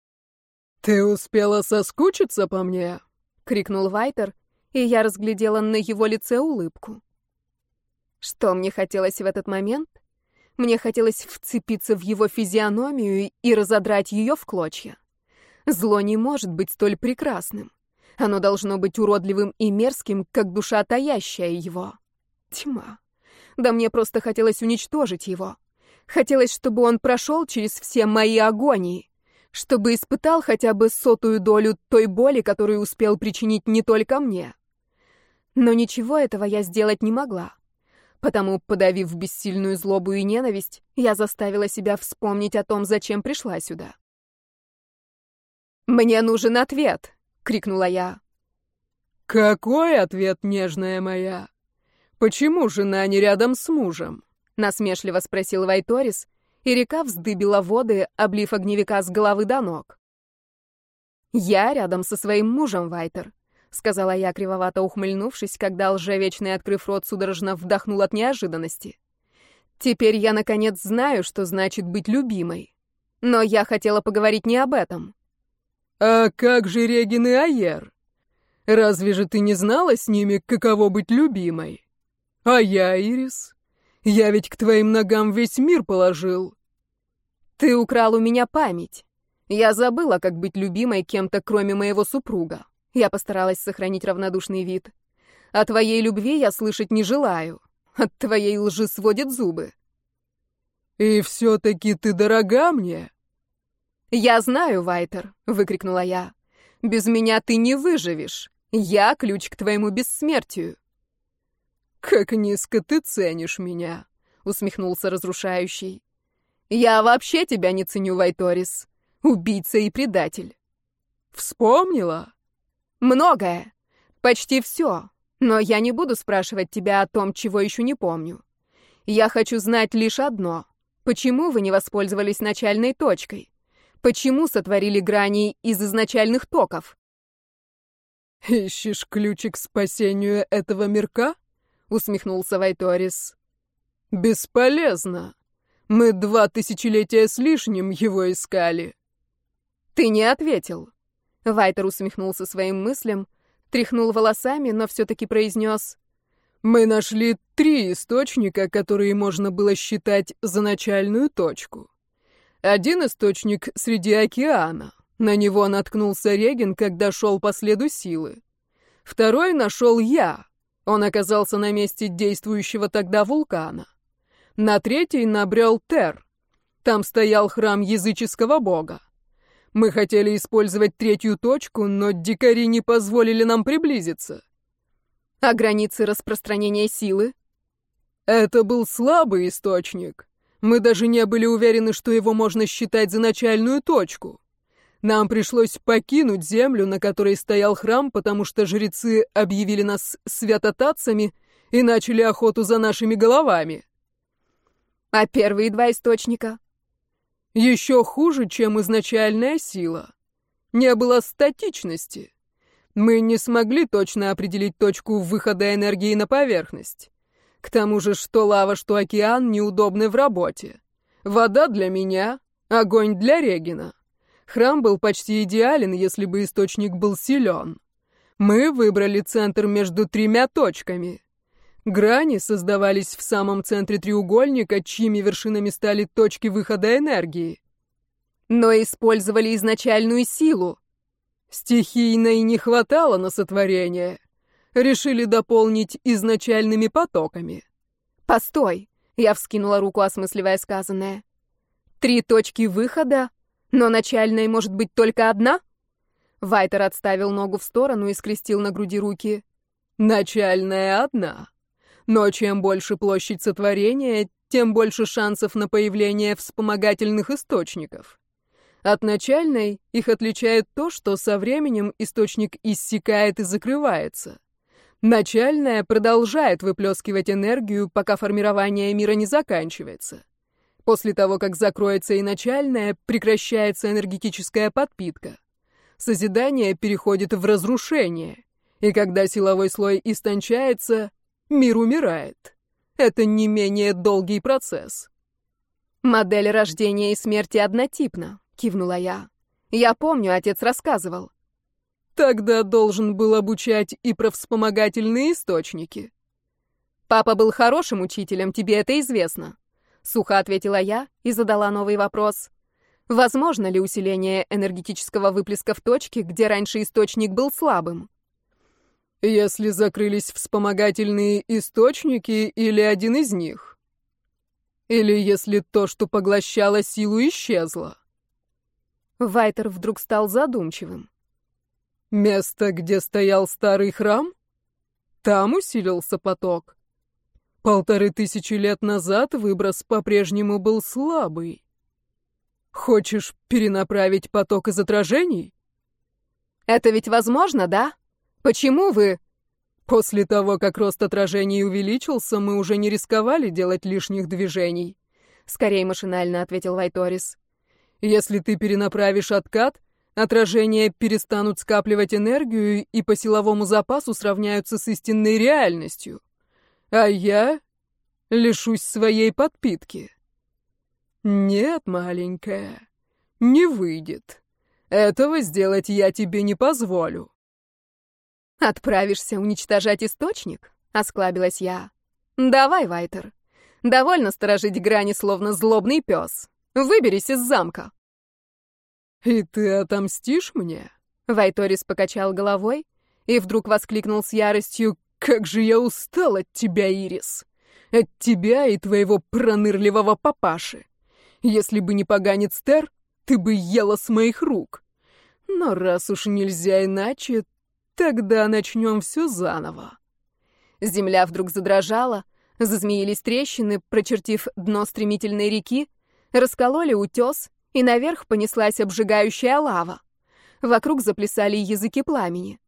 «Ты успела соскучиться по мне?» — крикнул Вайтер, и я разглядела на его лице улыбку. Что мне хотелось в этот момент? Мне хотелось вцепиться в его физиономию и разодрать ее в клочья. Зло не может быть столь прекрасным. Оно должно быть уродливым и мерзким, как душа, таящая его. Тьма. Да мне просто хотелось уничтожить его. Хотелось, чтобы он прошел через все мои агонии, чтобы испытал хотя бы сотую долю той боли, которую успел причинить не только мне. Но ничего этого я сделать не могла. Потому, подавив бессильную злобу и ненависть, я заставила себя вспомнить о том, зачем пришла сюда. «Мне нужен ответ!» — крикнула я. «Какой ответ, нежная моя? Почему жена не рядом с мужем?» — насмешливо спросил Вайторис, и река вздыбила воды, облив огневика с головы до ног. «Я рядом со своим мужем, Вайтер», — сказала я, кривовато ухмыльнувшись, когда лжевечный, открыв рот, судорожно вдохнул от неожиданности. «Теперь я, наконец, знаю, что значит быть любимой. Но я хотела поговорить не об этом». «А как же Регин и Айер? Разве же ты не знала с ними, каково быть любимой? А я, Ирис, я ведь к твоим ногам весь мир положил». «Ты украл у меня память. Я забыла, как быть любимой кем-то, кроме моего супруга. Я постаралась сохранить равнодушный вид. О твоей любви я слышать не желаю. От твоей лжи сводят зубы. И все-таки ты дорога мне? Я знаю, Вайтер, выкрикнула я. Без меня ты не выживешь. Я ключ к твоему бессмертию. Как низко ты ценишь меня, усмехнулся разрушающий. Я вообще тебя не ценю, Вайторис. Убийца и предатель. Вспомнила? Многое. Почти все. Но я не буду спрашивать тебя о том, чего еще не помню. Я хочу знать лишь одно. Почему вы не воспользовались начальной точкой? Почему сотворили грани из изначальных токов? «Ищешь ключик к спасению этого мирка?» — усмехнулся Вайторис. «Бесполезно. Мы два тысячелетия с лишним его искали». «Ты не ответил. Вайтер усмехнулся своим мыслям, тряхнул волосами, но все-таки произнес. «Мы нашли три источника, которые можно было считать за начальную точку. Один источник среди океана. На него наткнулся Реген, когда шел по следу силы. Второй нашел я. Он оказался на месте действующего тогда вулкана. На третий набрел Тер. Там стоял храм языческого бога. Мы хотели использовать третью точку, но дикари не позволили нам приблизиться. А границы распространения силы? Это был слабый источник. Мы даже не были уверены, что его можно считать за начальную точку. Нам пришлось покинуть землю, на которой стоял храм, потому что жрецы объявили нас святотатцами и начали охоту за нашими головами. А первые два источника? Еще хуже, чем изначальная сила. Не было статичности. Мы не смогли точно определить точку выхода энергии на поверхность. К тому же, что лава, что океан неудобны в работе. Вода для меня, огонь для Регина. Храм был почти идеален, если бы источник был силен. Мы выбрали центр между тремя точками. Грани создавались в самом центре треугольника, чьими вершинами стали точки выхода энергии. Но использовали изначальную силу. Стихийной не хватало на сотворение. Решили дополнить изначальными потоками. «Постой!» — я вскинула руку, осмысливая сказанное. «Три точки выхода? Но начальной может быть только одна?» Вайтер отставил ногу в сторону и скрестил на груди руки. «Начальная одна. Но чем больше площадь сотворения, тем больше шансов на появление вспомогательных источников. От начальной их отличает то, что со временем источник иссякает и закрывается. Начальная продолжает выплескивать энергию, пока формирование мира не заканчивается. После того, как закроется и начальная, прекращается энергетическая подпитка. Созидание переходит в разрушение. И когда силовой слой истончается, Мир умирает. Это не менее долгий процесс. Модель рождения и смерти однотипна, кивнула я. Я помню, отец рассказывал. Тогда должен был обучать и про вспомогательные источники. Папа был хорошим учителем, тебе это известно. Сухо ответила я и задала новый вопрос. Возможно ли усиление энергетического выплеска в точке, где раньше источник был слабым? Если закрылись вспомогательные источники или один из них? Или если то, что поглощало силу, исчезло? Вайтер вдруг стал задумчивым. Место, где стоял старый храм? Там усилился поток. Полторы тысячи лет назад выброс по-прежнему был слабый. Хочешь перенаправить поток из отражений? Это ведь возможно, да? Почему вы... После того, как рост отражений увеличился, мы уже не рисковали делать лишних движений. Скорее машинально ответил Вайторис. Если ты перенаправишь откат, отражения перестанут скапливать энергию и по силовому запасу сравняются с истинной реальностью. А я лишусь своей подпитки. Нет, маленькая, не выйдет. Этого сделать я тебе не позволю. Отправишься уничтожать источник? Осклабилась я. Давай, Вайтер. Довольно сторожить грани, словно злобный пес. Выберись из замка. И ты отомстишь мне? Вайторис покачал головой и вдруг воскликнул с яростью. Как же я устал от тебя, Ирис! От тебя и твоего пронырливого папаши! Если бы не поганец Тер, ты бы ела с моих рук. Но раз уж нельзя иначе, тогда начнем все заново. Земля вдруг задрожала, зазмеились трещины, прочертив дно стремительной реки, раскололи утес, и наверх понеслась обжигающая лава. Вокруг заплясали языки пламени.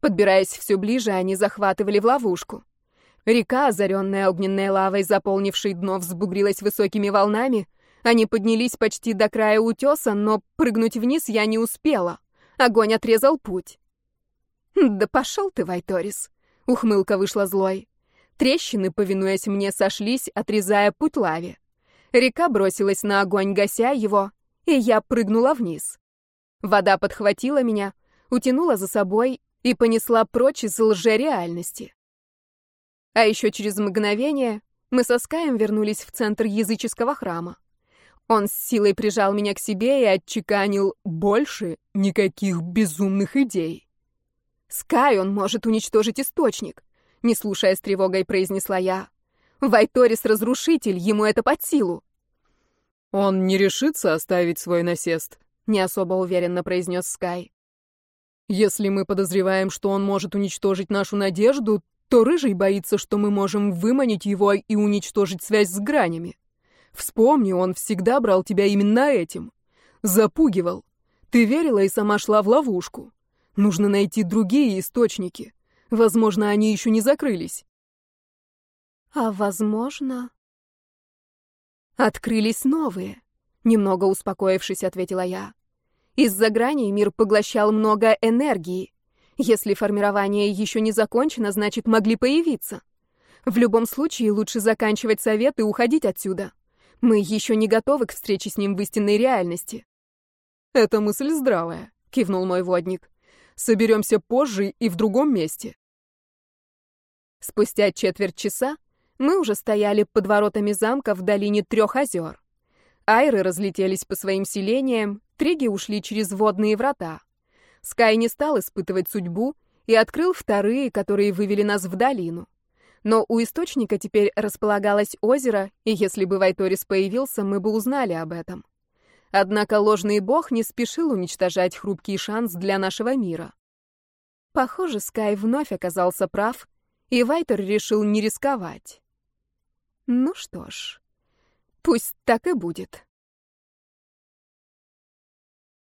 Подбираясь все ближе, они захватывали в ловушку. Река, озаренная огненной лавой, заполнившей дно, взбугрилась высокими волнами. Они поднялись почти до края утеса, но прыгнуть вниз я не успела. Огонь отрезал путь. «Да пошел ты, Вайторис!» — ухмылка вышла злой. Трещины, повинуясь мне, сошлись, отрезая путь лаве. Река бросилась на огонь, гася его, и я прыгнула вниз. Вода подхватила меня, утянула за собой и понесла прочь из лжереальности. А еще через мгновение мы со Скаем вернулись в центр языческого храма. Он с силой прижал меня к себе и отчеканил «больше никаких безумных идей». «Скай, он может уничтожить источник», — не слушая с тревогой произнесла я. «Вайторис — разрушитель, ему это под силу». «Он не решится оставить свой насест», — не особо уверенно произнес Скай. Если мы подозреваем, что он может уничтожить нашу надежду, то Рыжий боится, что мы можем выманить его и уничтожить связь с гранями. Вспомни, он всегда брал тебя именно этим. Запугивал. Ты верила и сама шла в ловушку. Нужно найти другие источники. Возможно, они еще не закрылись. А возможно... Открылись новые. Немного успокоившись, ответила я. Из-за граней мир поглощал много энергии. Если формирование еще не закончено, значит, могли появиться. В любом случае, лучше заканчивать совет и уходить отсюда. Мы еще не готовы к встрече с ним в истинной реальности. «Эта мысль здравая», — кивнул мой водник. «Соберемся позже и в другом месте». Спустя четверть часа мы уже стояли под воротами замка в долине трех озер. Айры разлетелись по своим селениям, Триги ушли через водные врата. Скай не стал испытывать судьбу и открыл вторые, которые вывели нас в долину. Но у источника теперь располагалось озеро, и если бы Вайторис появился, мы бы узнали об этом. Однако ложный бог не спешил уничтожать хрупкий шанс для нашего мира. Похоже, Скай вновь оказался прав, и Вайтер решил не рисковать. Ну что ж, пусть так и будет.